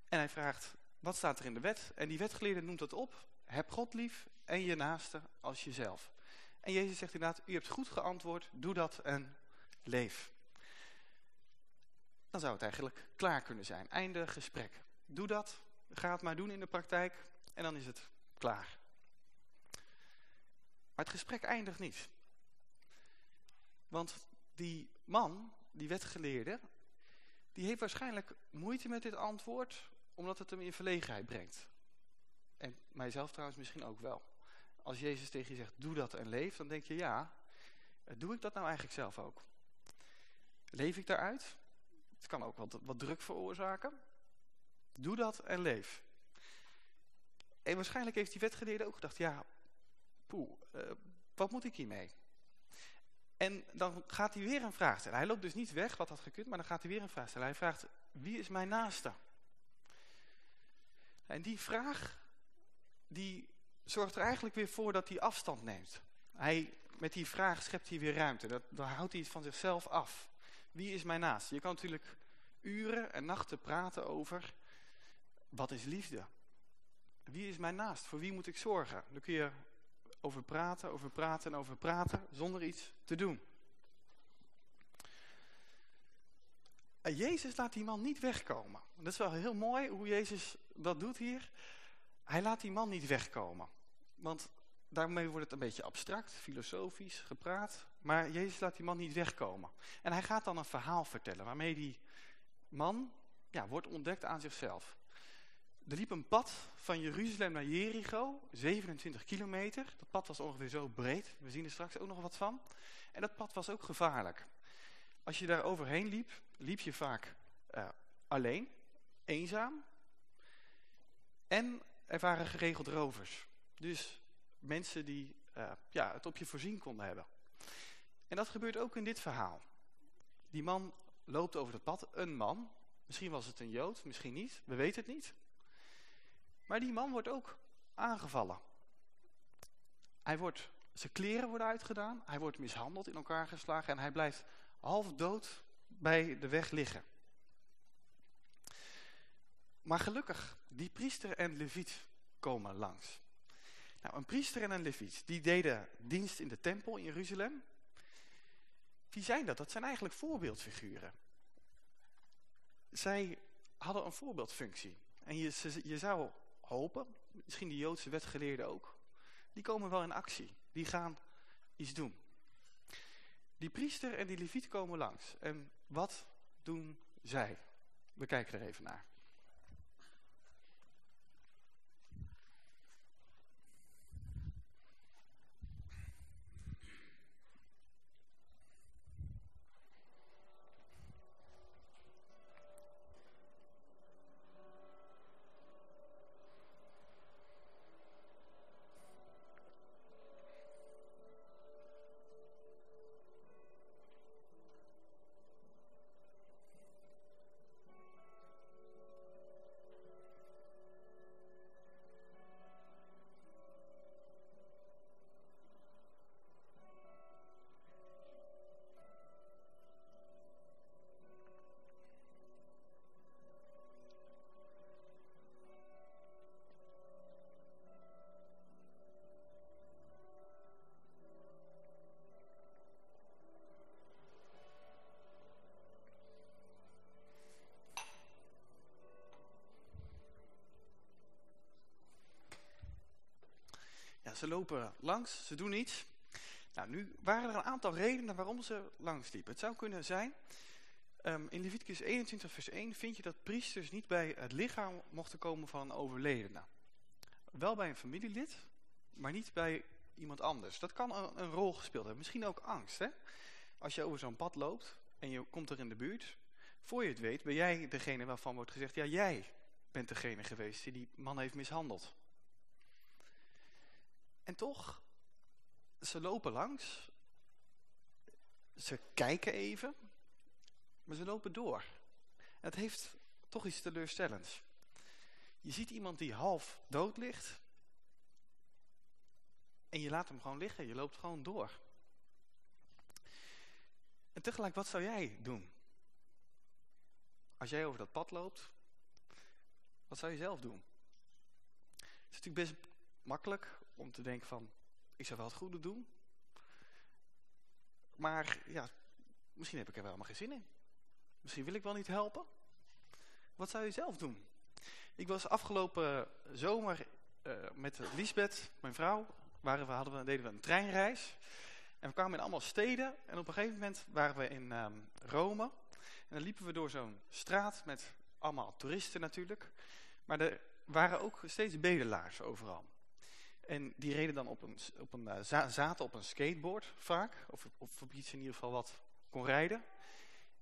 En hij vraagt, wat staat er in de wet? En die wetgeleerde noemt het op. Heb God lief en je naaste als jezelf. En Jezus zegt inderdaad, u hebt goed geantwoord, doe dat en leef. Dan zou het eigenlijk klaar kunnen zijn. Einde gesprek. Doe dat, ga het maar doen in de praktijk en dan is het klaar. Maar het gesprek eindigt niet. Want die man, die wetgeleerde, die heeft waarschijnlijk moeite met dit antwoord, omdat het hem in verlegenheid brengt. En mijzelf trouwens misschien ook wel. Als Jezus tegen je zegt, doe dat en leef, dan denk je, ja, doe ik dat nou eigenlijk zelf ook? Leef ik daaruit? Het kan ook wat, wat druk veroorzaken. Doe dat en leef. En waarschijnlijk heeft die wetgeleerde ook gedacht, ja, poeh, uh, wat moet ik hiermee? En dan gaat hij weer een vraag stellen. Hij loopt dus niet weg, wat had gekund, maar dan gaat hij weer een vraag stellen. Hij vraagt, wie is mijn naaste? En die vraag, die zorgt er eigenlijk weer voor dat hij afstand neemt. Hij, met die vraag schept hij weer ruimte. Dat, dan houdt hij het van zichzelf af. Wie is mijn naaste? Je kan natuurlijk uren en nachten praten over, wat is liefde? Wie is mijn naast? Voor wie moet ik zorgen? Dan kun je over praten, over praten en over praten, zonder iets te doen. En Jezus laat die man niet wegkomen. Dat is wel heel mooi hoe Jezus dat doet hier. Hij laat die man niet wegkomen. Want daarmee wordt het een beetje abstract, filosofisch, gepraat. Maar Jezus laat die man niet wegkomen. En hij gaat dan een verhaal vertellen waarmee die man ja, wordt ontdekt aan zichzelf. Er liep een pad van Jeruzalem naar Jericho, 27 kilometer. Dat pad was ongeveer zo breed. We zien er straks ook nog wat van. En dat pad was ook gevaarlijk. Als je daar overheen liep, liep je vaak uh, alleen, eenzaam. En er waren geregeld rovers. Dus mensen die uh, ja, het op je voorzien konden hebben. En dat gebeurt ook in dit verhaal. Die man loopt over het pad, een man. Misschien was het een Jood, misschien niet. We weten het niet. Maar die man wordt ook aangevallen. Hij wordt, zijn kleren worden uitgedaan. Hij wordt mishandeld, in elkaar geslagen. En hij blijft half dood bij de weg liggen. Maar gelukkig, die priester en leviet komen langs. Nou, een priester en een leviet, die deden dienst in de tempel in Jeruzalem. Wie zijn dat? Dat zijn eigenlijk voorbeeldfiguren. Zij hadden een voorbeeldfunctie. En je, je zou hopen, misschien de Joodse wetgeleerden ook, die komen wel in actie. Die gaan iets doen. Die priester en die leviet komen langs. En wat doen zij? We kijken er even naar. Ze lopen langs, ze doen iets. Nou, nu waren er een aantal redenen waarom ze langs liepen. Het zou kunnen zijn, um, in Leviticus 21 vers 1 vind je dat priesters niet bij het lichaam mochten komen van een overledene. Wel bij een familielid, maar niet bij iemand anders. Dat kan een, een rol gespeeld hebben. Misschien ook angst. Hè? Als je over zo'n pad loopt en je komt er in de buurt, voor je het weet ben jij degene waarvan wordt gezegd, ja jij bent degene geweest die die man heeft mishandeld. En toch, ze lopen langs. Ze kijken even. Maar ze lopen door. Het heeft toch iets teleurstellends. Je ziet iemand die half dood ligt. En je laat hem gewoon liggen. Je loopt gewoon door. En tegelijk, wat zou jij doen? Als jij over dat pad loopt, wat zou je zelf doen? Het is natuurlijk best makkelijk om te denken van, ik zou wel het goede doen. Maar ja, misschien heb ik er wel helemaal geen zin in. Misschien wil ik wel niet helpen. Wat zou je zelf doen? Ik was afgelopen zomer uh, met Lisbeth, mijn vrouw, waren we, hadden we, deden we een treinreis. En we kwamen in allemaal steden. En op een gegeven moment waren we in um, Rome. En dan liepen we door zo'n straat met allemaal toeristen natuurlijk. Maar er waren ook steeds bedelaars overal. En die reden dan op een, op een, uh, zaten op een skateboard vaak. Of, of op iets in ieder geval wat kon rijden.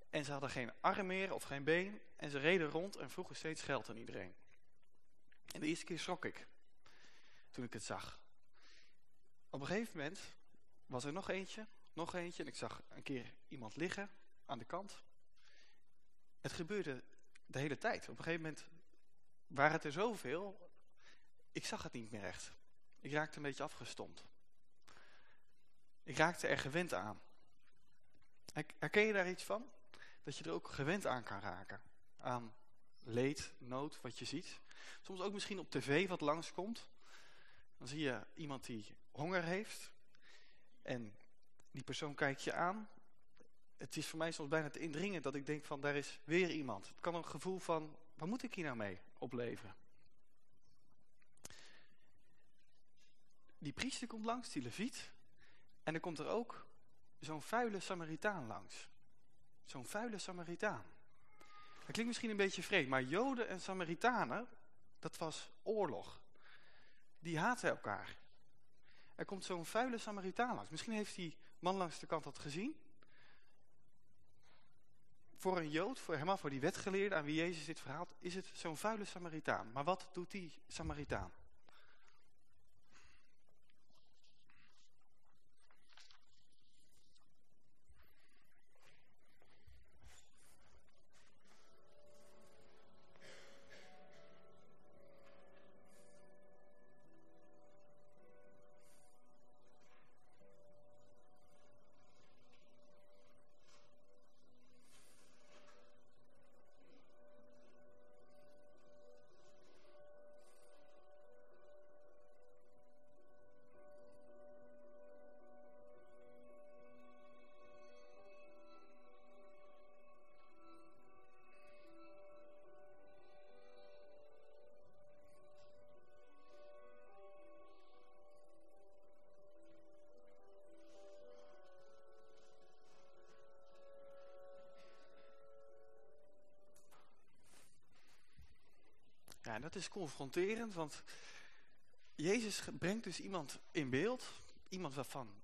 En ze hadden geen arm meer of geen been. En ze reden rond en vroegen steeds geld aan iedereen. En de eerste keer schrok ik. Toen ik het zag. Op een gegeven moment was er nog eentje. Nog eentje. En ik zag een keer iemand liggen aan de kant. Het gebeurde de hele tijd. Op een gegeven moment waren het er zoveel. Ik zag het niet meer echt. Ik raakte een beetje afgestomd. Ik raakte er gewend aan. Herken je daar iets van? Dat je er ook gewend aan kan raken. Aan leed, nood, wat je ziet. Soms ook misschien op tv wat langskomt. Dan zie je iemand die honger heeft. En die persoon kijkt je aan. Het is voor mij soms bijna te indringen dat ik denk van daar is weer iemand. Het kan een gevoel van, wat moet ik hier nou mee opleveren? Die priester komt langs, die leviet. En dan komt er ook zo'n vuile Samaritaan langs. Zo'n vuile Samaritaan. Dat klinkt misschien een beetje vreemd, maar Joden en Samaritanen, dat was oorlog. Die haten elkaar. Er komt zo'n vuile Samaritaan langs. Misschien heeft die man langs de kant dat gezien. Voor een Jood, voor, helemaal voor die wetgeleerde aan wie Jezus dit verhaalt, is het zo'n vuile Samaritaan. Maar wat doet die Samaritaan? Ja, dat is confronterend, want Jezus brengt dus iemand in beeld. Iemand waarvan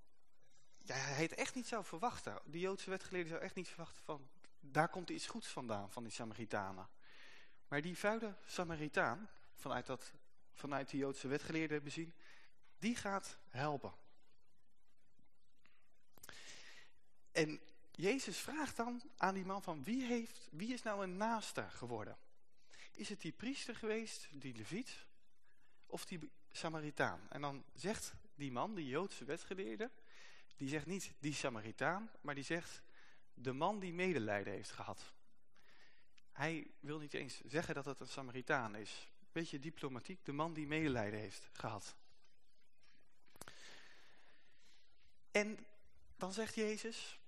ja, hij het echt niet zou verwachten. De Joodse wetgeleerden zou echt niet verwachten van... daar komt iets goeds vandaan, van die Samaritanen. Maar die vuile Samaritaan, vanuit, dat, vanuit de Joodse wetgeleerden bezien... die gaat helpen. En Jezus vraagt dan aan die man van wie, heeft, wie is nou een naaste geworden? Is het die priester geweest, die leviet, of die Samaritaan? En dan zegt die man, die Joodse wetgeleerde, die zegt niet die Samaritaan, maar die zegt de man die medelijden heeft gehad. Hij wil niet eens zeggen dat het een Samaritaan is. Beetje diplomatiek, de man die medelijden heeft gehad. En dan zegt Jezus,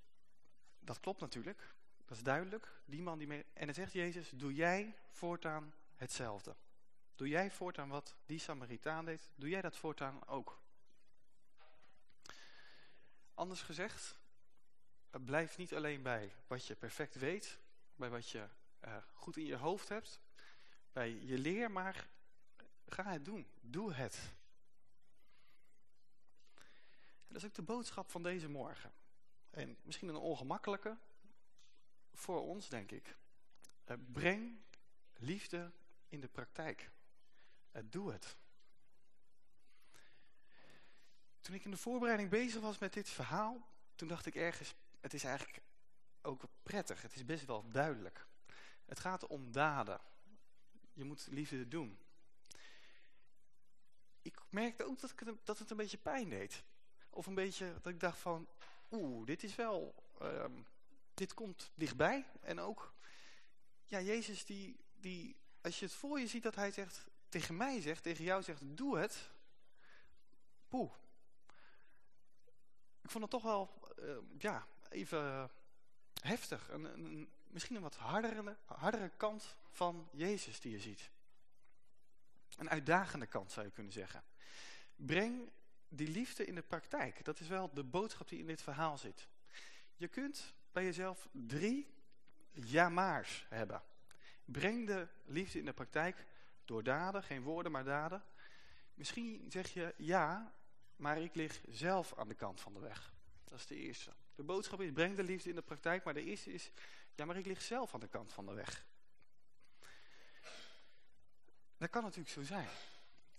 dat klopt natuurlijk, dat is duidelijk. Die man die mee... En dan zegt Jezus, doe jij voortaan hetzelfde. Doe jij voortaan wat die Samaritaan deed, doe jij dat voortaan ook. Anders gezegd, blijf niet alleen bij wat je perfect weet, bij wat je uh, goed in je hoofd hebt, bij je leer, maar ga het doen. Doe het. En dat is ook de boodschap van deze morgen. En misschien een ongemakkelijke voor ons, denk ik. Uh, breng liefde in de praktijk. Uh, doe het. Toen ik in de voorbereiding bezig was met dit verhaal, toen dacht ik ergens, het is eigenlijk ook prettig. Het is best wel duidelijk. Het gaat om daden. Je moet liefde doen. Ik merkte ook dat, ik, dat het een beetje pijn deed. Of een beetje dat ik dacht van, oeh, dit is wel, um, dit komt dichtbij. En ook, ja, Jezus die, die, als je het voor je ziet dat hij zegt, tegen mij zegt, tegen jou zegt, doe het. Poeh. Ik vond het toch wel, uh, ja, even heftig. Een, een, misschien een wat hardere, hardere kant van Jezus die je ziet. Een uitdagende kant zou je kunnen zeggen. Breng die liefde in de praktijk. Dat is wel de boodschap die in dit verhaal zit. Je kunt bij jezelf drie ja-maars hebben. Breng de liefde in de praktijk door daden, geen woorden maar daden. Misschien zeg je ja, maar ik lig zelf aan de kant van de weg. Dat is de eerste. De boodschap is, breng de liefde in de praktijk, maar de eerste is, ja, maar ik lig zelf aan de kant van de weg. Dat kan natuurlijk zo zijn.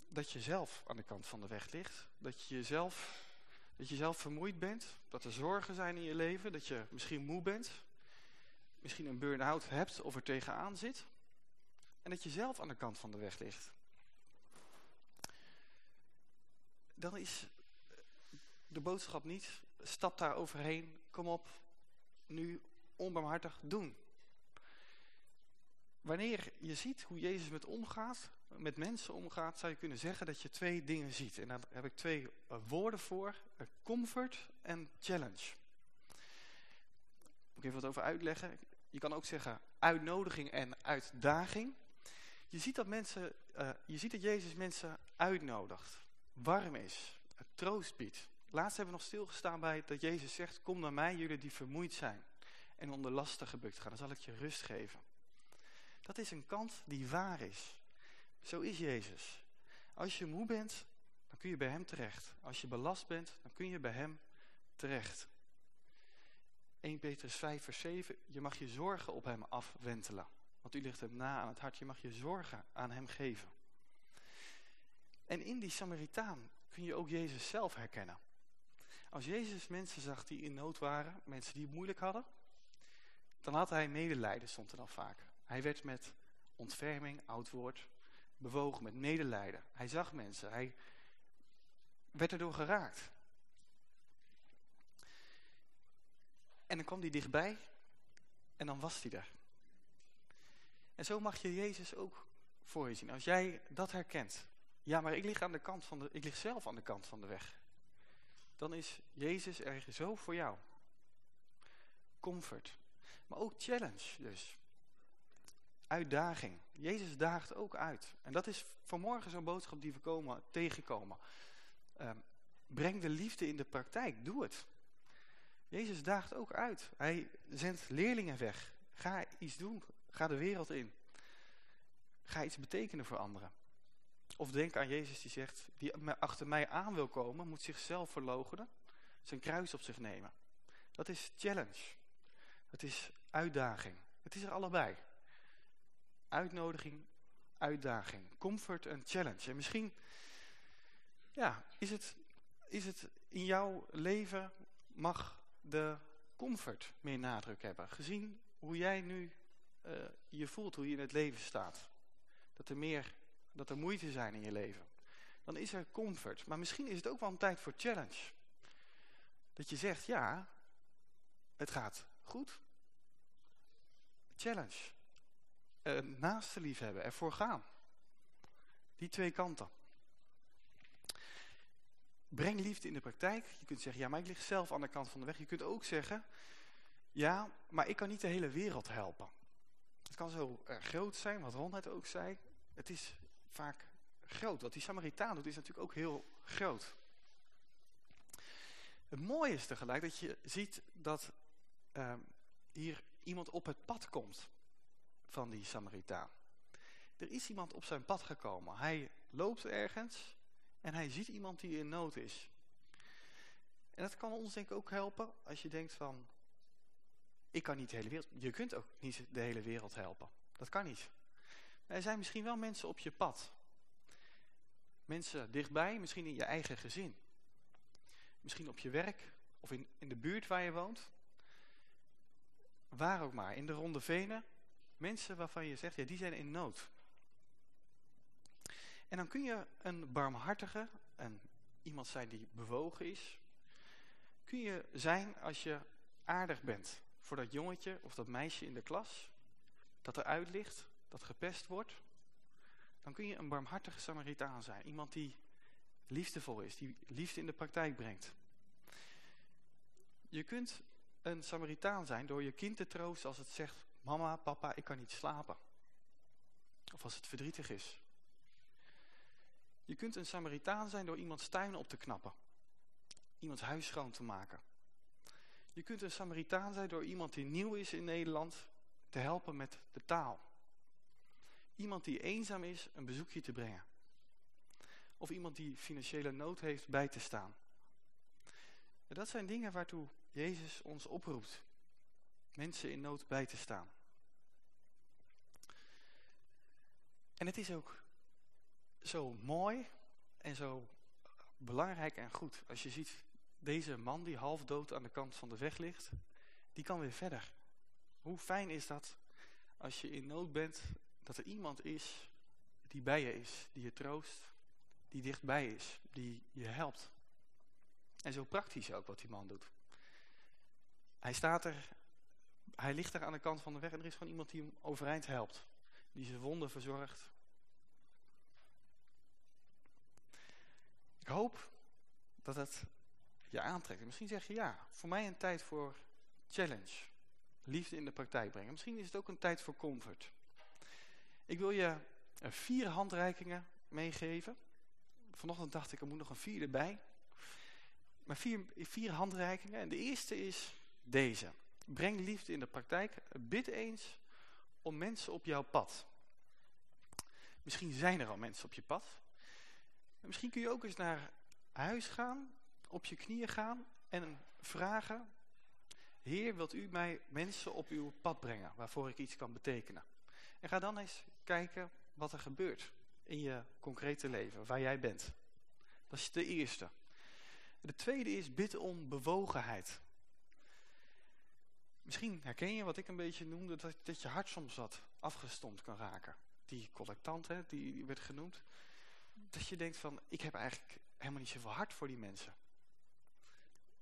Dat je zelf aan de kant van de weg ligt. Dat je zelf, dat je zelf vermoeid bent. Dat er zorgen zijn in je leven. Dat je misschien moe bent. Misschien een burn-out hebt of er tegenaan zit. En dat je zelf aan de kant van de weg ligt. Dan is de boodschap niet, stap daar overheen, kom op, nu onbarmhartig doen. Wanneer je ziet hoe Jezus met omgaat, met mensen omgaat, zou je kunnen zeggen dat je twee dingen ziet. En daar heb ik twee uh, woorden voor, uh, comfort en challenge. Moet ik even wat over uitleggen. Je kan ook zeggen uitnodiging en uitdaging. Je ziet dat, mensen, uh, je ziet dat Jezus mensen uitnodigt, warm is, troost biedt. Laatst hebben we nog stilgestaan bij dat Jezus zegt, kom naar mij jullie die vermoeid zijn en onder lasten gebukt gaan, dan zal ik je rust geven. Dat is een kant die waar is. Zo is Jezus. Als je moe bent, dan kun je bij hem terecht. Als je belast bent, dan kun je bij hem terecht. 1 Petrus 5 vers 7, je mag je zorgen op hem afwentelen. Want u ligt hem na aan het hart, je mag je zorgen aan hem geven. En in die Samaritaan kun je ook Jezus zelf herkennen. Als Jezus mensen zag die in nood waren, mensen die het moeilijk hadden, dan had hij medelijden, stond er dan vaak. Hij werd met ontferming, oud woord, bewogen met medelijden. Hij zag mensen, hij werd erdoor geraakt. En dan kwam hij dichtbij en dan was hij er. En zo mag je Jezus ook voor je zien. Als jij dat herkent. Ja, maar ik lig, aan de kant van de, ik lig zelf aan de kant van de weg. Dan is Jezus er zo voor jou. Comfort. Maar ook challenge dus. Uitdaging. Jezus daagt ook uit. En dat is vanmorgen zo'n boodschap die we komen, tegenkomen. Um, breng de liefde in de praktijk. Doe het. Jezus daagt ook uit. Hij zendt leerlingen weg. Ga iets doen. Ga de wereld in. Ga iets betekenen voor anderen. Of denk aan Jezus die zegt, wie achter mij aan wil komen, moet zichzelf verloochenen, zijn kruis op zich nemen. Dat is challenge. Dat is uitdaging. Het is er allebei. Uitnodiging, uitdaging. Comfort en challenge. En misschien ja, is, het, is het in jouw leven mag de comfort meer nadruk hebben. Gezien hoe jij nu uh, je voelt, hoe je in het leven staat. Dat er meer, dat er moeite zijn in je leven. Dan is er comfort. Maar misschien is het ook wel een tijd voor challenge. Dat je zegt, ja, het gaat goed. Challenge. Uh, naaste liefhebben, ervoor gaan. Die twee kanten. Breng liefde in de praktijk. Je kunt zeggen, ja, maar ik lig zelf aan de kant van de weg. Je kunt ook zeggen, ja, maar ik kan niet de hele wereld helpen. Het kan zo uh, groot zijn, wat Ron net ook zei. Het is vaak groot. Wat die Samaritaan doet, is natuurlijk ook heel groot. Het mooie is tegelijk dat je ziet dat uh, hier iemand op het pad komt van die Samaritaan. Er is iemand op zijn pad gekomen. Hij loopt ergens en hij ziet iemand die in nood is. En dat kan ons denk ik ook helpen als je denkt van, ik kan niet de hele wereld, je kunt ook niet de hele wereld helpen. Dat kan niet. er zijn misschien wel mensen op je pad. Mensen dichtbij, misschien in je eigen gezin. Misschien op je werk of in, in de buurt waar je woont. Waar ook maar, in de ronde venen. Mensen waarvan je zegt, ja die zijn in nood. En dan kun je een barmhartige, en iemand zijn die bewogen is, kun je zijn als je aardig bent voor dat jongetje of dat meisje in de klas, dat eruit ligt, dat gepest wordt. Dan kun je een barmhartige Samaritaan zijn. Iemand die liefdevol is, die liefde in de praktijk brengt. Je kunt een Samaritaan zijn door je kind te troosten als het zegt... Mama, papa, ik kan niet slapen. Of als het verdrietig is. Je kunt een Samaritaan zijn door iemands tuin op te knappen. Iemands huis schoon te maken. Je kunt een Samaritaan zijn door iemand die nieuw is in Nederland te helpen met de taal. Iemand die eenzaam is een bezoekje te brengen. Of iemand die financiële nood heeft bij te staan. En dat zijn dingen waartoe Jezus ons oproept. Mensen in nood bij te staan. En het is ook zo mooi en zo belangrijk en goed. Als je ziet, deze man die half dood aan de kant van de weg ligt, die kan weer verder. Hoe fijn is dat als je in nood bent, dat er iemand is die bij je is, die je troost, die dichtbij is, die je helpt. En zo praktisch ook wat die man doet. Hij staat er, hij ligt er aan de kant van de weg en er is gewoon iemand die hem overeind helpt. Die zijn wonden verzorgt. Ik hoop dat het je aantrekt. misschien zeg je ja, voor mij een tijd voor challenge. Liefde in de praktijk brengen. Misschien is het ook een tijd voor comfort. Ik wil je vier handreikingen meegeven. Vanochtend dacht ik, er moet nog een vier erbij. Maar vier, vier handreikingen. En de eerste is deze. Breng liefde in de praktijk. Bid eens om mensen op jouw pad. Misschien zijn er al mensen op je pad. misschien kun je ook eens naar huis gaan, op je knieën gaan en vragen... Heer, wilt u mij mensen op uw pad brengen waarvoor ik iets kan betekenen? En ga dan eens kijken wat er gebeurt in je concrete leven, waar jij bent. Dat is de eerste. De tweede is bid om bewogenheid. Misschien herken je wat ik een beetje noemde, dat, dat je hart soms wat afgestomd kan raken. Die collectant, hè, die werd genoemd. Dat je denkt van, ik heb eigenlijk helemaal niet zoveel hart voor die mensen.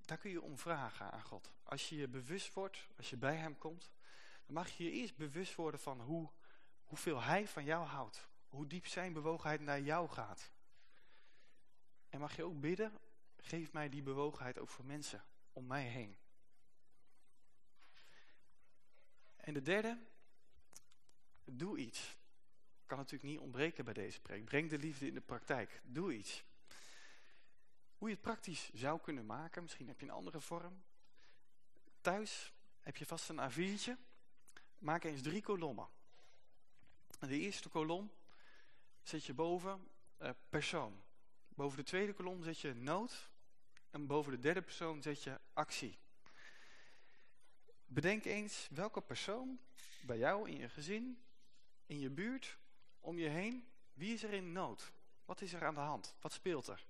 Daar kun je om vragen aan God. Als je je bewust wordt, als je bij hem komt, dan mag je je eerst bewust worden van hoe, hoeveel hij van jou houdt. Hoe diep zijn bewogenheid naar jou gaat. En mag je ook bidden, geef mij die bewogenheid ook voor mensen om mij heen. En de derde, doe iets. Kan natuurlijk niet ontbreken bij deze preek. Breng de liefde in de praktijk. Doe iets. Hoe je het praktisch zou kunnen maken, misschien heb je een andere vorm. Thuis heb je vast een A4'tje. Maak eens drie kolommen. En de eerste kolom zet je boven uh, persoon. Boven de tweede kolom zet je nood. En boven de derde persoon zet je actie. Bedenk eens welke persoon bij jou in je gezin, in je buurt, om je heen, wie is er in nood? Wat is er aan de hand? Wat speelt er?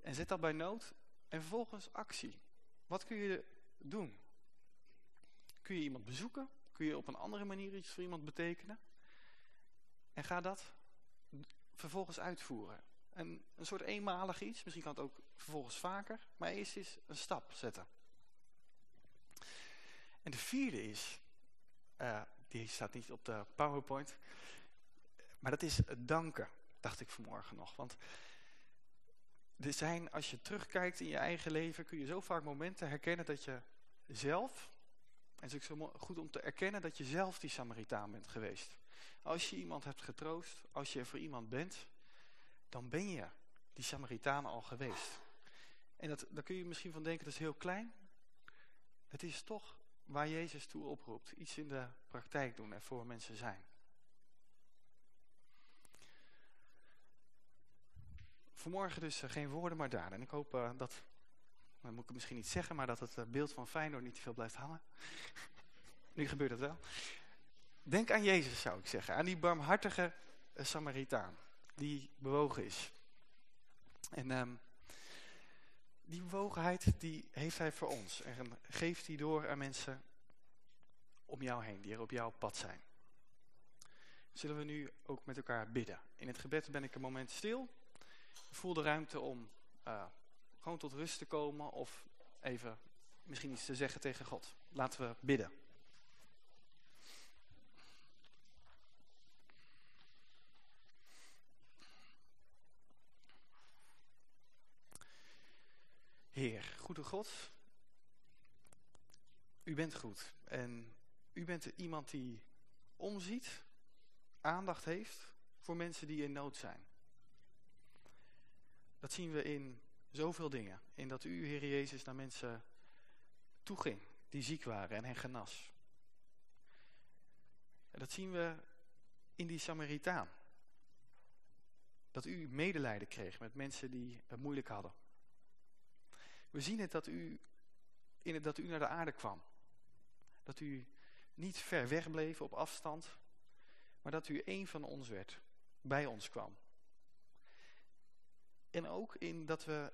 En zet dat bij nood en vervolgens actie. Wat kun je doen? Kun je iemand bezoeken? Kun je op een andere manier iets voor iemand betekenen? En ga dat vervolgens uitvoeren. En een soort eenmalig iets, misschien kan het ook vervolgens vaker, maar eerst is een stap zetten. En de vierde is, uh, die staat niet op de PowerPoint, maar dat is het danken, dacht ik vanmorgen nog. Want er zijn, als je terugkijkt in je eigen leven, kun je zo vaak momenten herkennen dat je zelf, en het is ook zo goed om te erkennen dat je zelf die Samaritaan bent geweest. Als je iemand hebt getroost, als je er voor iemand bent, dan ben je die Samaritaan al geweest. En dat, daar kun je misschien van denken, dat is heel klein. Het is toch waar Jezus toe oproept. Iets in de praktijk doen en voor mensen zijn. Vanmorgen dus uh, geen woorden, maar daden. En ik hoop uh, dat, dan moet ik misschien niet zeggen, maar dat het uh, beeld van Feyenoord niet te veel blijft hangen. (laughs) nu gebeurt het wel. Denk aan Jezus, zou ik zeggen. Aan die barmhartige Samaritaan. Die bewogen is. En um, die bewogenheid, die heeft hij voor ons. En geeft hij door aan mensen om jou heen, die er op jouw pad zijn. Zullen we nu ook met elkaar bidden. In het gebed ben ik een moment stil. Voel de ruimte om uh, gewoon tot rust te komen of even misschien iets te zeggen tegen God. Laten we bidden. Heer, goede God, u bent goed en u bent iemand die omziet, aandacht heeft voor mensen die in nood zijn. Dat zien we in zoveel dingen. In dat u, Heer Jezus, naar mensen toeging die ziek waren en hen genas. En dat zien we in die Samaritaan. Dat u medelijden kreeg met mensen die het moeilijk hadden. We zien het dat u, in het dat u naar de aarde kwam. Dat u niet ver weg bleef op afstand, maar dat u een van ons werd, bij ons kwam. En ook in dat we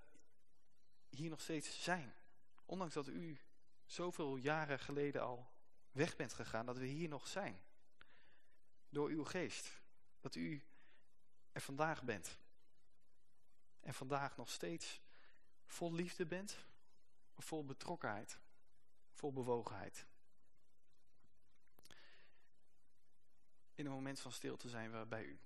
hier nog steeds zijn. Ondanks dat u zoveel jaren geleden al weg bent gegaan, dat we hier nog zijn. Door uw geest. Dat u er vandaag bent. En vandaag nog steeds vol liefde bent, vol betrokkenheid, vol bewogenheid. In een moment van stilte zijn we bij u.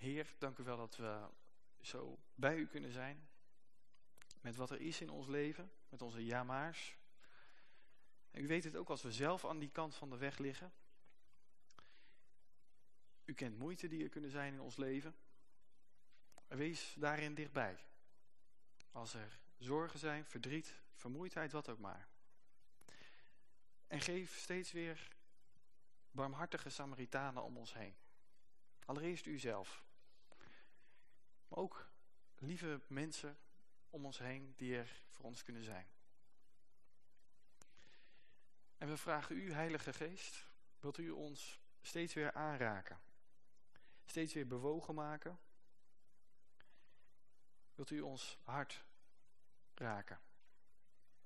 Heer, dank u wel dat we zo bij u kunnen zijn. Met wat er is in ons leven, met onze jamaars. U weet het ook als we zelf aan die kant van de weg liggen. U kent moeite die er kunnen zijn in ons leven. Wees daarin dichtbij. Als er zorgen zijn, verdriet, vermoeidheid, wat ook maar. En geef steeds weer barmhartige Samaritanen om ons heen. Allereerst u zelf. Maar ook lieve mensen om ons heen die er voor ons kunnen zijn. En we vragen u, Heilige Geest, wilt u ons steeds weer aanraken? Steeds weer bewogen maken? Wilt u ons hart raken?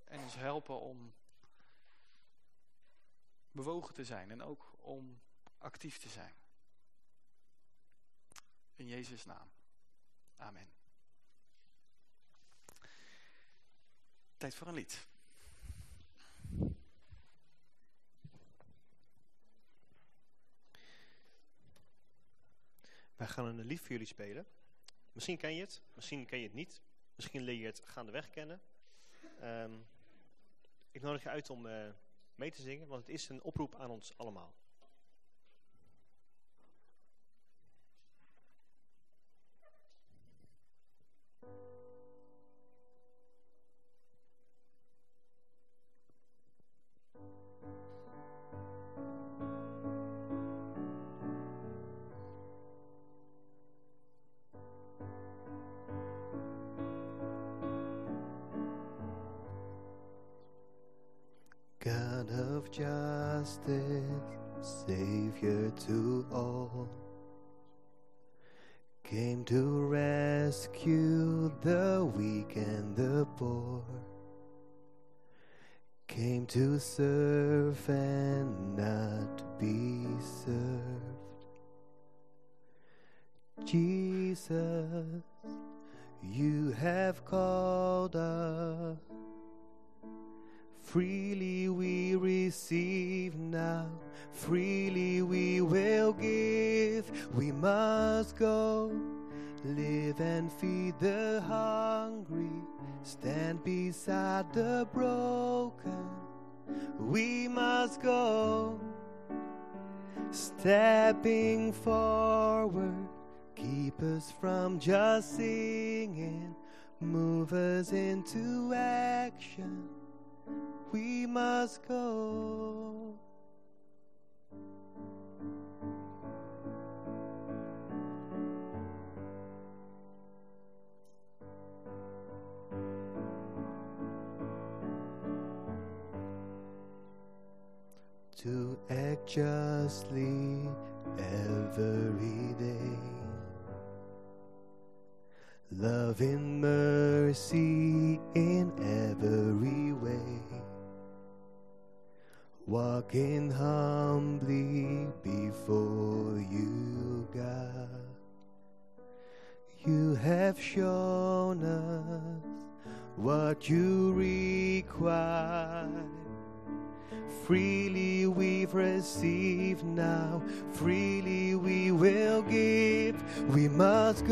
En ons helpen om bewogen te zijn en ook om actief te zijn. In Jezus' naam. Amen. Tijd voor een lied. Wij gaan een lied voor jullie spelen. Misschien ken je het, misschien ken je het niet. Misschien leer je het gaandeweg kennen. Ehm, ik nodig je uit om eh, mee te zingen, want het is een oproep aan ons allemaal.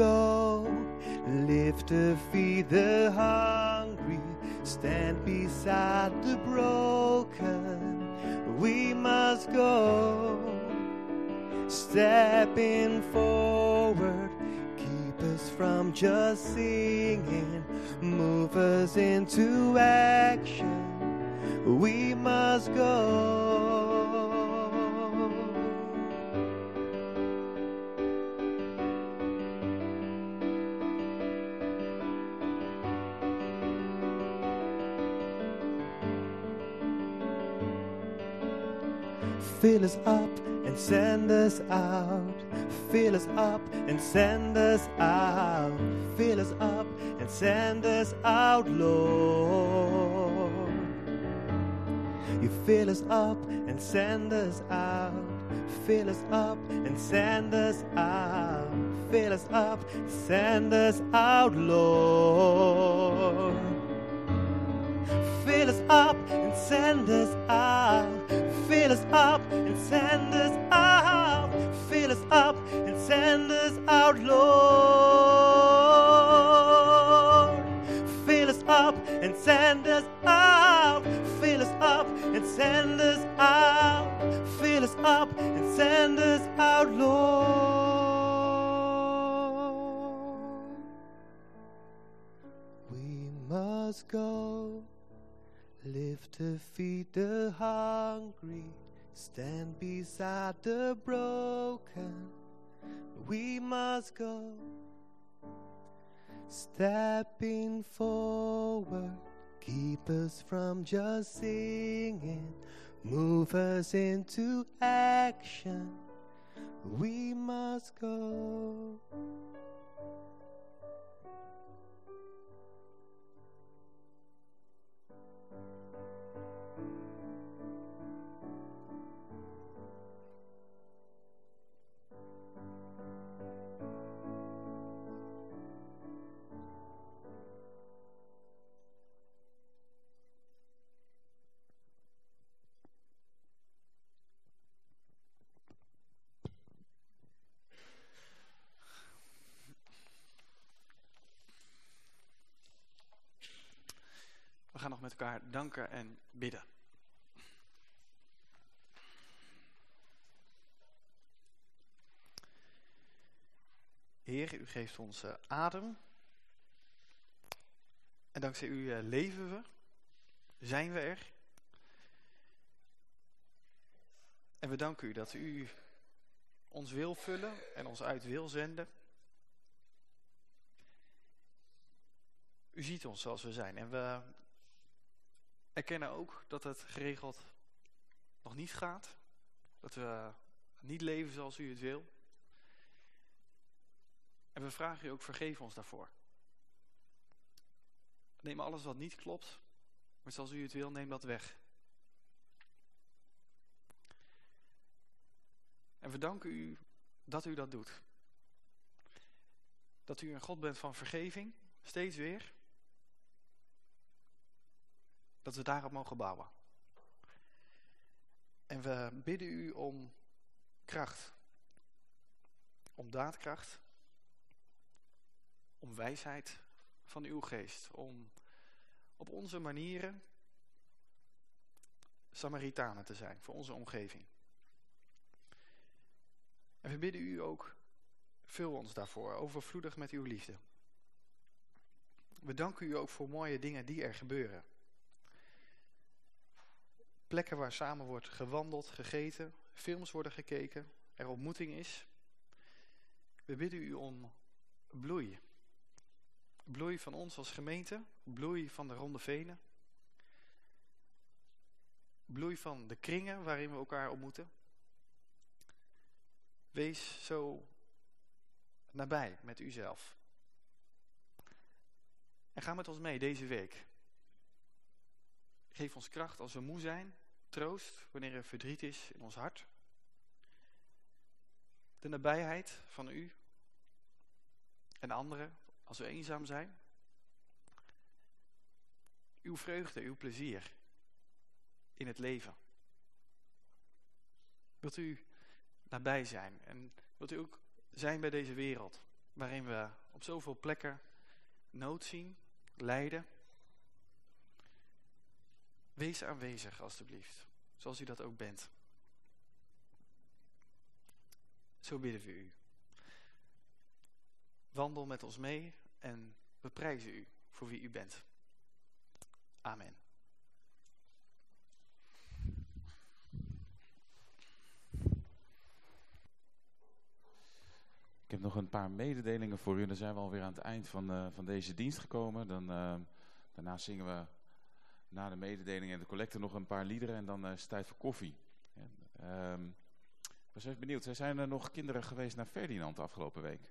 Go, lift to feed the hungry, stand beside the broken. We must go, stepping forward, keep us from just singing, move us into action we must go. Fill us up and send us out. Fill us up and send us out. Fill us up and send us out, Lord. You fill us up and send us out. Fill us up and send us out. Fill us up, send us out, Lord. Fill us up and send us out. Fill us up and send us out. Fill us up and send us out, Lord. Fill us up and send us out. Fill us up and send us out. Fill us up and send us out, Lord. We must go, live to feed the hungry, stand beside the broken. We must go, stepping forward, keep us from just singing, move us into action. We must go. Gaan nog met elkaar danken en bidden. Heer, u geeft ons uh, adem. En dankzij u uh, leven we. Zijn we er. En we danken u dat u ons wil vullen en ons uit wil zenden. U ziet ons zoals we zijn. En we erkennen ook dat het geregeld nog niet gaat. Dat we niet leven zoals u het wil. En we vragen u ook, vergeef ons daarvoor. Neem alles wat niet klopt, maar zoals u het wil, neem dat weg. En we danken u dat u dat doet. Dat u een God bent van vergeving, steeds weer. Dat we daarop mogen bouwen. En we bidden u om kracht. Om daadkracht. Om wijsheid van uw geest. Om op onze manieren Samaritanen te zijn voor onze omgeving. En we bidden u ook, vul ons daarvoor, overvloedig met uw liefde. We danken u ook voor mooie dingen die er gebeuren. Plekken waar samen wordt gewandeld, gegeten, films worden gekeken, er ontmoeting is. We bidden u om bloei. Bloei van ons als gemeente, bloei van de Ronde Venen. Bloei van de kringen waarin we elkaar ontmoeten. Wees zo nabij met uzelf. En ga met ons mee deze week. Geef ons kracht als we moe zijn. Troost wanneer er verdriet is in ons hart. De nabijheid van u en anderen als we eenzaam zijn. Uw vreugde, uw plezier in het leven. Wilt u nabij zijn. En wilt u ook zijn bij deze wereld. Waarin we op zoveel plekken nood zien, lijden. Wees aanwezig alstublieft. Zoals u dat ook bent. Zo bidden we u. Wandel met ons mee en we prijzen u voor wie u bent. Amen. Ik heb nog een paar mededelingen voor u. Dan zijn we alweer aan het eind van, uh, van deze dienst gekomen. Dan, uh, daarna zingen we na de mededelingen en de collecte nog een paar liederen. En dan het tijd voor koffie. En, ik was even benieuwd. Zijn er nog kinderen geweest naar Ferdinand de afgelopen week?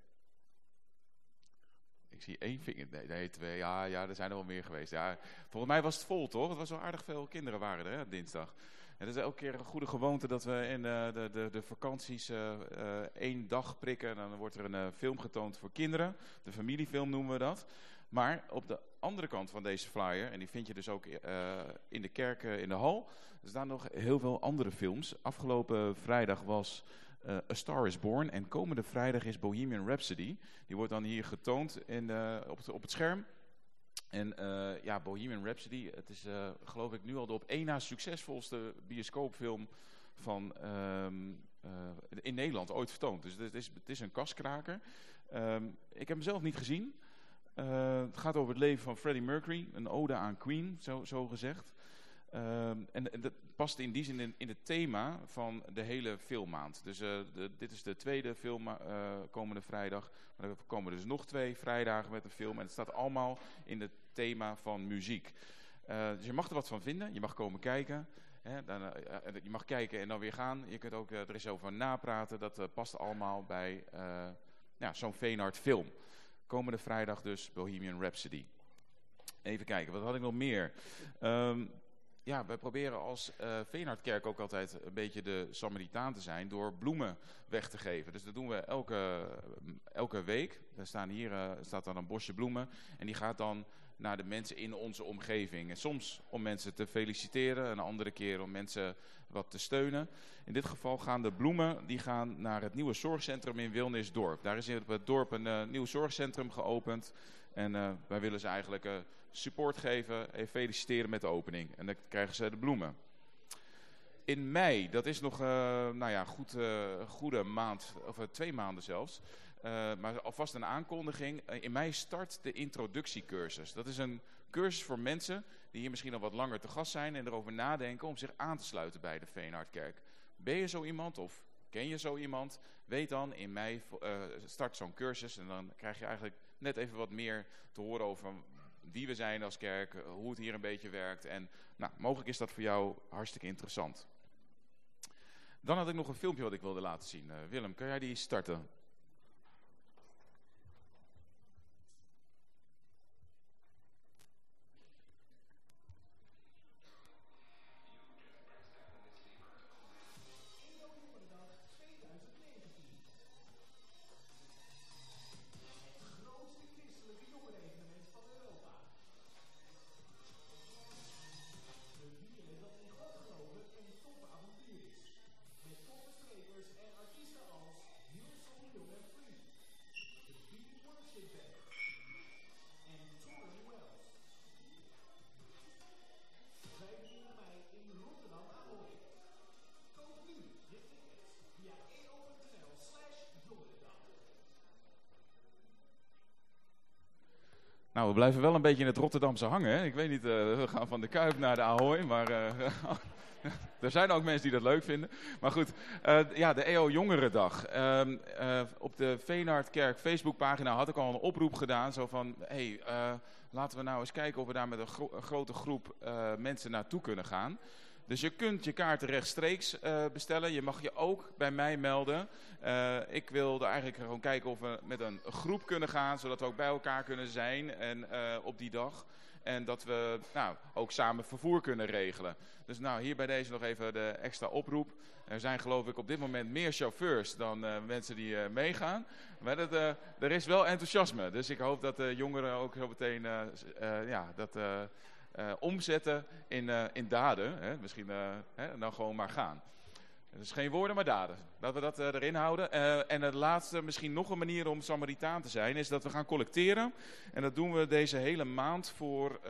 Ik zie één vinger. Nee, twee. Ja, ja, er zijn er wel meer geweest. Ja, volgens mij was het vol, toch? Het was wel aardig veel kinderen waren er, hè, dinsdag. En het is elke keer een goede gewoonte dat we in de, de, de, de vakanties uh, één dag prikken. En dan wordt er een film getoond voor kinderen. De familiefilm noemen we dat. Maar op de andere kant van deze flyer, en die vind je dus ook in de kerk in de hal, er staan nog heel veel andere films. Afgelopen vrijdag was uh, A Star is Born. En komende vrijdag is Bohemian Rhapsody. Die wordt dan hier getoond in, uh, op, het, op het scherm. En ja, Bohemian Rhapsody, het is geloof ik nu al de op één na succesvolste bioscoopfilm van, um, in Nederland ooit vertoond. Dus het is, het is een kaskraker. Um, ik heb hem zelf niet gezien. Het gaat over het leven van Freddie Mercury, een ode aan Queen, zo, zo gezegd. Um, en, dat past in die zin in, het thema van de hele filmmaand. Dus de, dit is de tweede film uh, komende vrijdag. Maar er komen dus nog twee vrijdagen met een film. En het staat allemaal in het thema van muziek. Dus je mag er wat van vinden. Je mag komen kijken. Dan, je mag kijken en dan weer gaan. Je kunt ook er eens over napraten. Dat past allemaal bij zo'n Veenhard film. Komende vrijdag dus Bohemian Rhapsody. Even kijken, wat had ik nog meer? Um, ja, wij proberen als uh, Veenhardkerk ook altijd een beetje de Samaritaan te zijn door bloemen weg te geven. Dus dat doen we elke, elke week. Er staan hier uh, staat dan een bosje bloemen en die gaat dan naar de mensen in onze omgeving. En soms om mensen te feliciteren, een andere keer om mensen wat te steunen. In dit geval gaan de bloemen die gaan naar het nieuwe zorgcentrum in Wilnisdorp. Daar is in het dorp een nieuw zorgcentrum geopend. En eh, wij willen ze eigenlijk eh, support geven en feliciteren met de opening. En dan krijgen ze de bloemen. In mei, dat is nog uh, nou ja, goed, uh, goede maand, of uh, twee maanden zelfs. maar alvast een aankondiging. in mei start de introductiecursus. Dat is een cursus voor mensen die hier misschien al wat langer te gast zijn en erover nadenken om zich aan te sluiten bij de Veenhardkerk. Ben je zo iemand of ken je zo iemand? Weet dan, in mei start zo'n cursus en dan krijg je eigenlijk net even wat meer te horen over wie we zijn als kerk, hoe het hier een beetje werkt. En nou, mogelijk is dat voor jou hartstikke interessant. Dan had ik nog een filmpje wat ik wilde laten zien. Uh, Willem, kan jij die starten? Blijven wel een beetje in het Rotterdamse hangen. Hè? Ik weet niet, uh, we gaan van de Kuip naar de Ahoy, maar uh, (laughs) er zijn ook mensen die dat leuk vinden. Maar goed, uh, ja, de EO Jongerendag. Ehm, op de Veenhardkerk Facebookpagina had ik al een oproep gedaan. Zo van, hé, hey, laten we nou eens kijken of we daar met een, een grote groep mensen naartoe kunnen gaan. Dus je kunt je kaarten rechtstreeks uh, bestellen. Je mag je ook bij mij melden. Uh, ik wilde eigenlijk gewoon kijken of we met een groep kunnen gaan, zodat we ook bij elkaar kunnen zijn en, uh, op die dag. En dat we nou, ook samen vervoer kunnen regelen. Dus nou, hier bij deze nog even de extra oproep. Er zijn geloof ik op dit moment meer chauffeurs dan mensen die meegaan. Maar dat, er is wel enthousiasme. Dus ik hoop dat de jongeren ook zo meteen ja, dat uh, omzetten in, uh, in daden. Hè? Misschien uh, hè? dan gewoon maar gaan. Dus geen woorden, maar daden. Laten we dat erin houden. en het laatste, misschien nog een manier om Samaritaan te zijn, is dat we gaan collecteren. En dat doen we deze hele maand voor,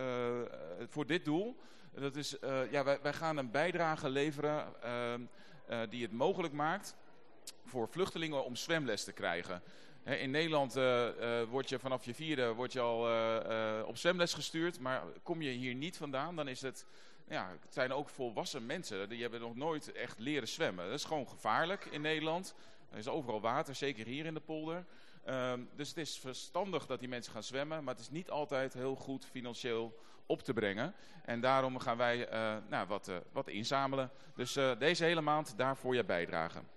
voor dit doel. Dat is, ja, wij, wij, gaan een bijdrage leveren die het mogelijk maakt voor vluchtelingen om zwemles te krijgen. In Nederland uh, word je vanaf je vierde word je al uh, op zwemles gestuurd. Maar kom je hier niet vandaan, dan is het... Ja, het zijn ook volwassen mensen. Die hebben nog nooit echt leren zwemmen. Dat is gewoon gevaarlijk in Nederland. Er is overal water, zeker hier in de polder. Uh, dus het is verstandig dat die mensen gaan zwemmen. Maar het is niet altijd heel goed financieel op te brengen. En daarom gaan wij nou, wat, wat inzamelen. Dus deze hele maand daarvoor je bijdragen.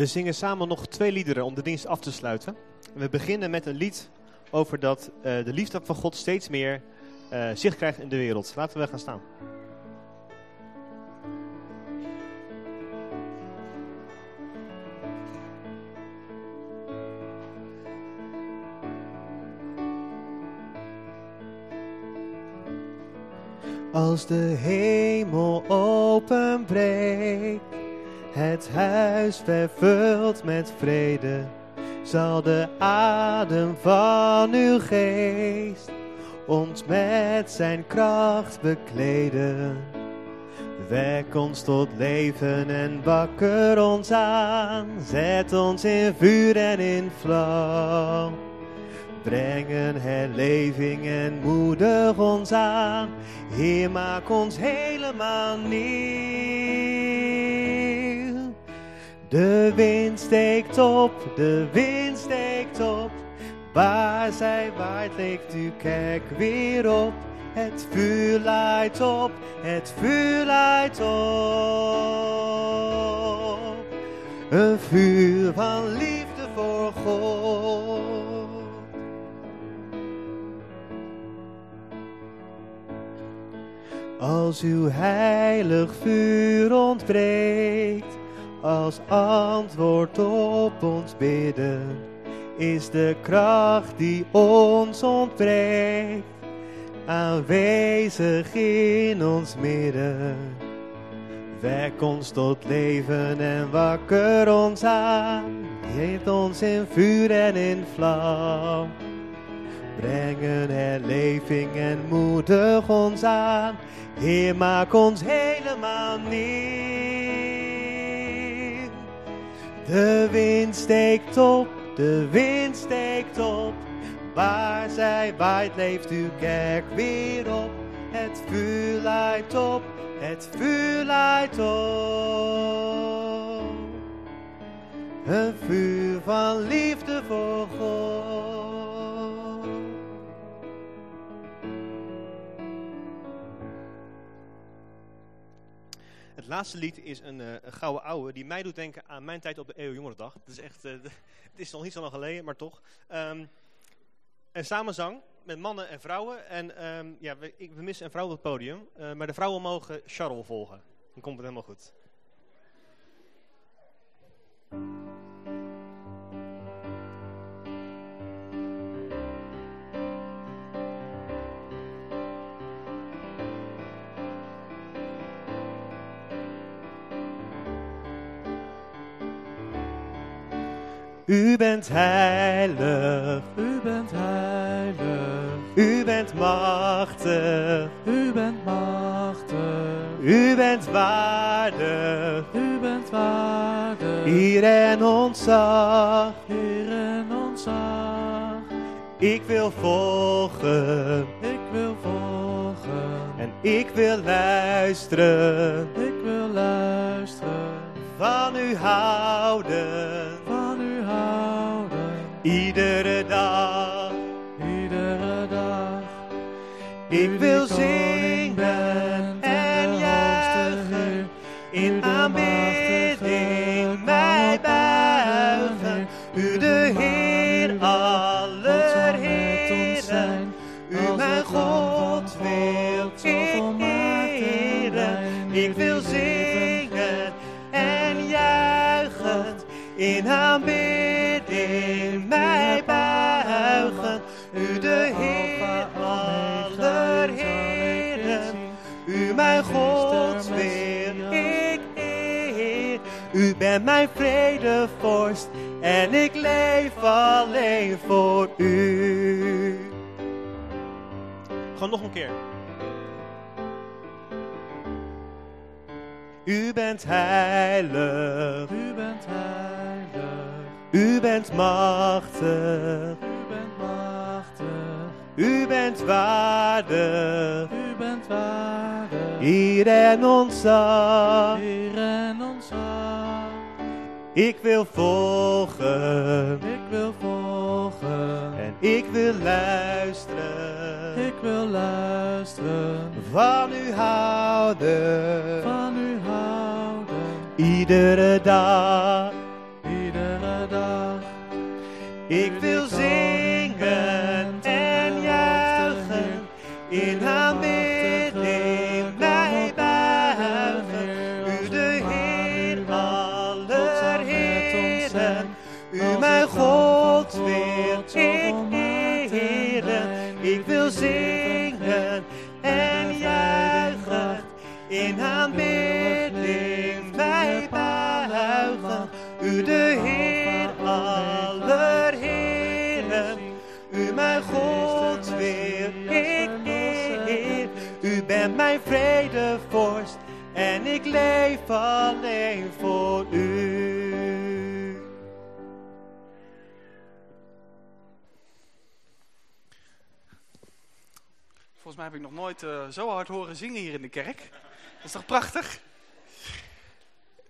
We zingen samen nog twee liederen om de dienst af te sluiten. We beginnen met een lied over dat eh, de liefde van God steeds meer eh, zicht krijgt in de wereld. Laten we gaan staan. Als de hemel openbreekt, het huis vervult met vrede, zal de adem van uw geest ons met zijn kracht bekleden. Wek ons tot leven en wakker ons aan, zet ons in vuur en in vlam. Breng een herleving en moedig ons aan. Heer, maak ons helemaal nieuw. De wind steekt op, de wind steekt op. Waar zij waait, leeft uw kerk weer op. Het vuur leidt op, het vuur leidt op. Een vuur van liefde voor God. Als uw heilig vuur ontbreekt, als antwoord op ons bidden, is de kracht die ons ontbreekt, aanwezig in ons midden. Wek ons tot leven en wakker ons aan, geeft ons in vuur en in vlam. Breng een herleving en moedig ons aan. Heer, maak ons helemaal nieuw. De wind steekt op, de wind steekt op. Waar zij waait, leeft uw kerk weer op. Het vuur leidt op, het vuur leidt op. Een vuur van liefde voor God. Laatste lied is een, een gouden ouwe die mij doet denken aan mijn tijd op de EO Jongerendag. Het is echt, eh, (laughs) het is nog niet zo lang geleden, maar toch. Ehm, een samenzang met mannen en vrouwen. En ehm, ja, we, ik, we missen een vrouw op het podium, eh, maar de vrouwen mogen Charles volgen. Dan komt het helemaal goed. U bent heilig, U bent heilig, u bent machtig, u bent machtig, u bent waardig, u bent waardig, hier en ontzag. Heer en ontzag. Ik wil volgen. Ik wil volgen, en ik wil luisteren, ik wil luisteren, van u houden, iedere dag. iedere dag. Ik wil zingen en juichen, in aanbidding mij buigen. U de Heer aller heren, zijn. u mijn God wil ik eren. Ik wil zingen en juichen, in aanbidding U bent mijn vredevorst en ik leef alleen voor u. Gewoon nog een keer. U bent heilig, U bent heilig, u bent machtig, u bent machtig, u bent waardig, u bent waardig, hier en ontzag. Heer en ontzag. Ik wil volgen. Ik wil volgen. En ik wil luisteren. Ik wil luisteren. Van u houden. Van u houden. Iedere dag. Iedere dag. Ik wil zien. Bent mijn vredevorst en ik leef alleen voor u. Volgens mij heb ik nog nooit eh, zo hard horen zingen hier in de kerk. Dat is toch prachtig?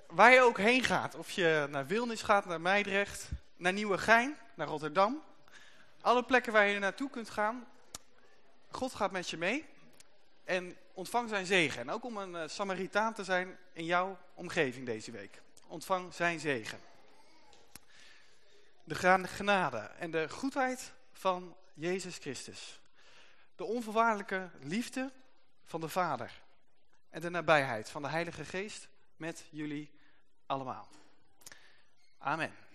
Waar je ook heen gaat, of je naar Wilnis gaat, naar Meidrecht, naar Nieuwegein, naar Rotterdam. Alle plekken waar je naartoe kunt gaan, God gaat met je mee en ontvang zijn zegen. En ook om een uh, Samaritaan te zijn in jouw omgeving deze week. Ontvang zijn zegen. De genade en de goedheid van Jezus Christus. De onvoorwaardelijke liefde van de Vader. En de nabijheid van de Heilige Geest met jullie allemaal. Amen.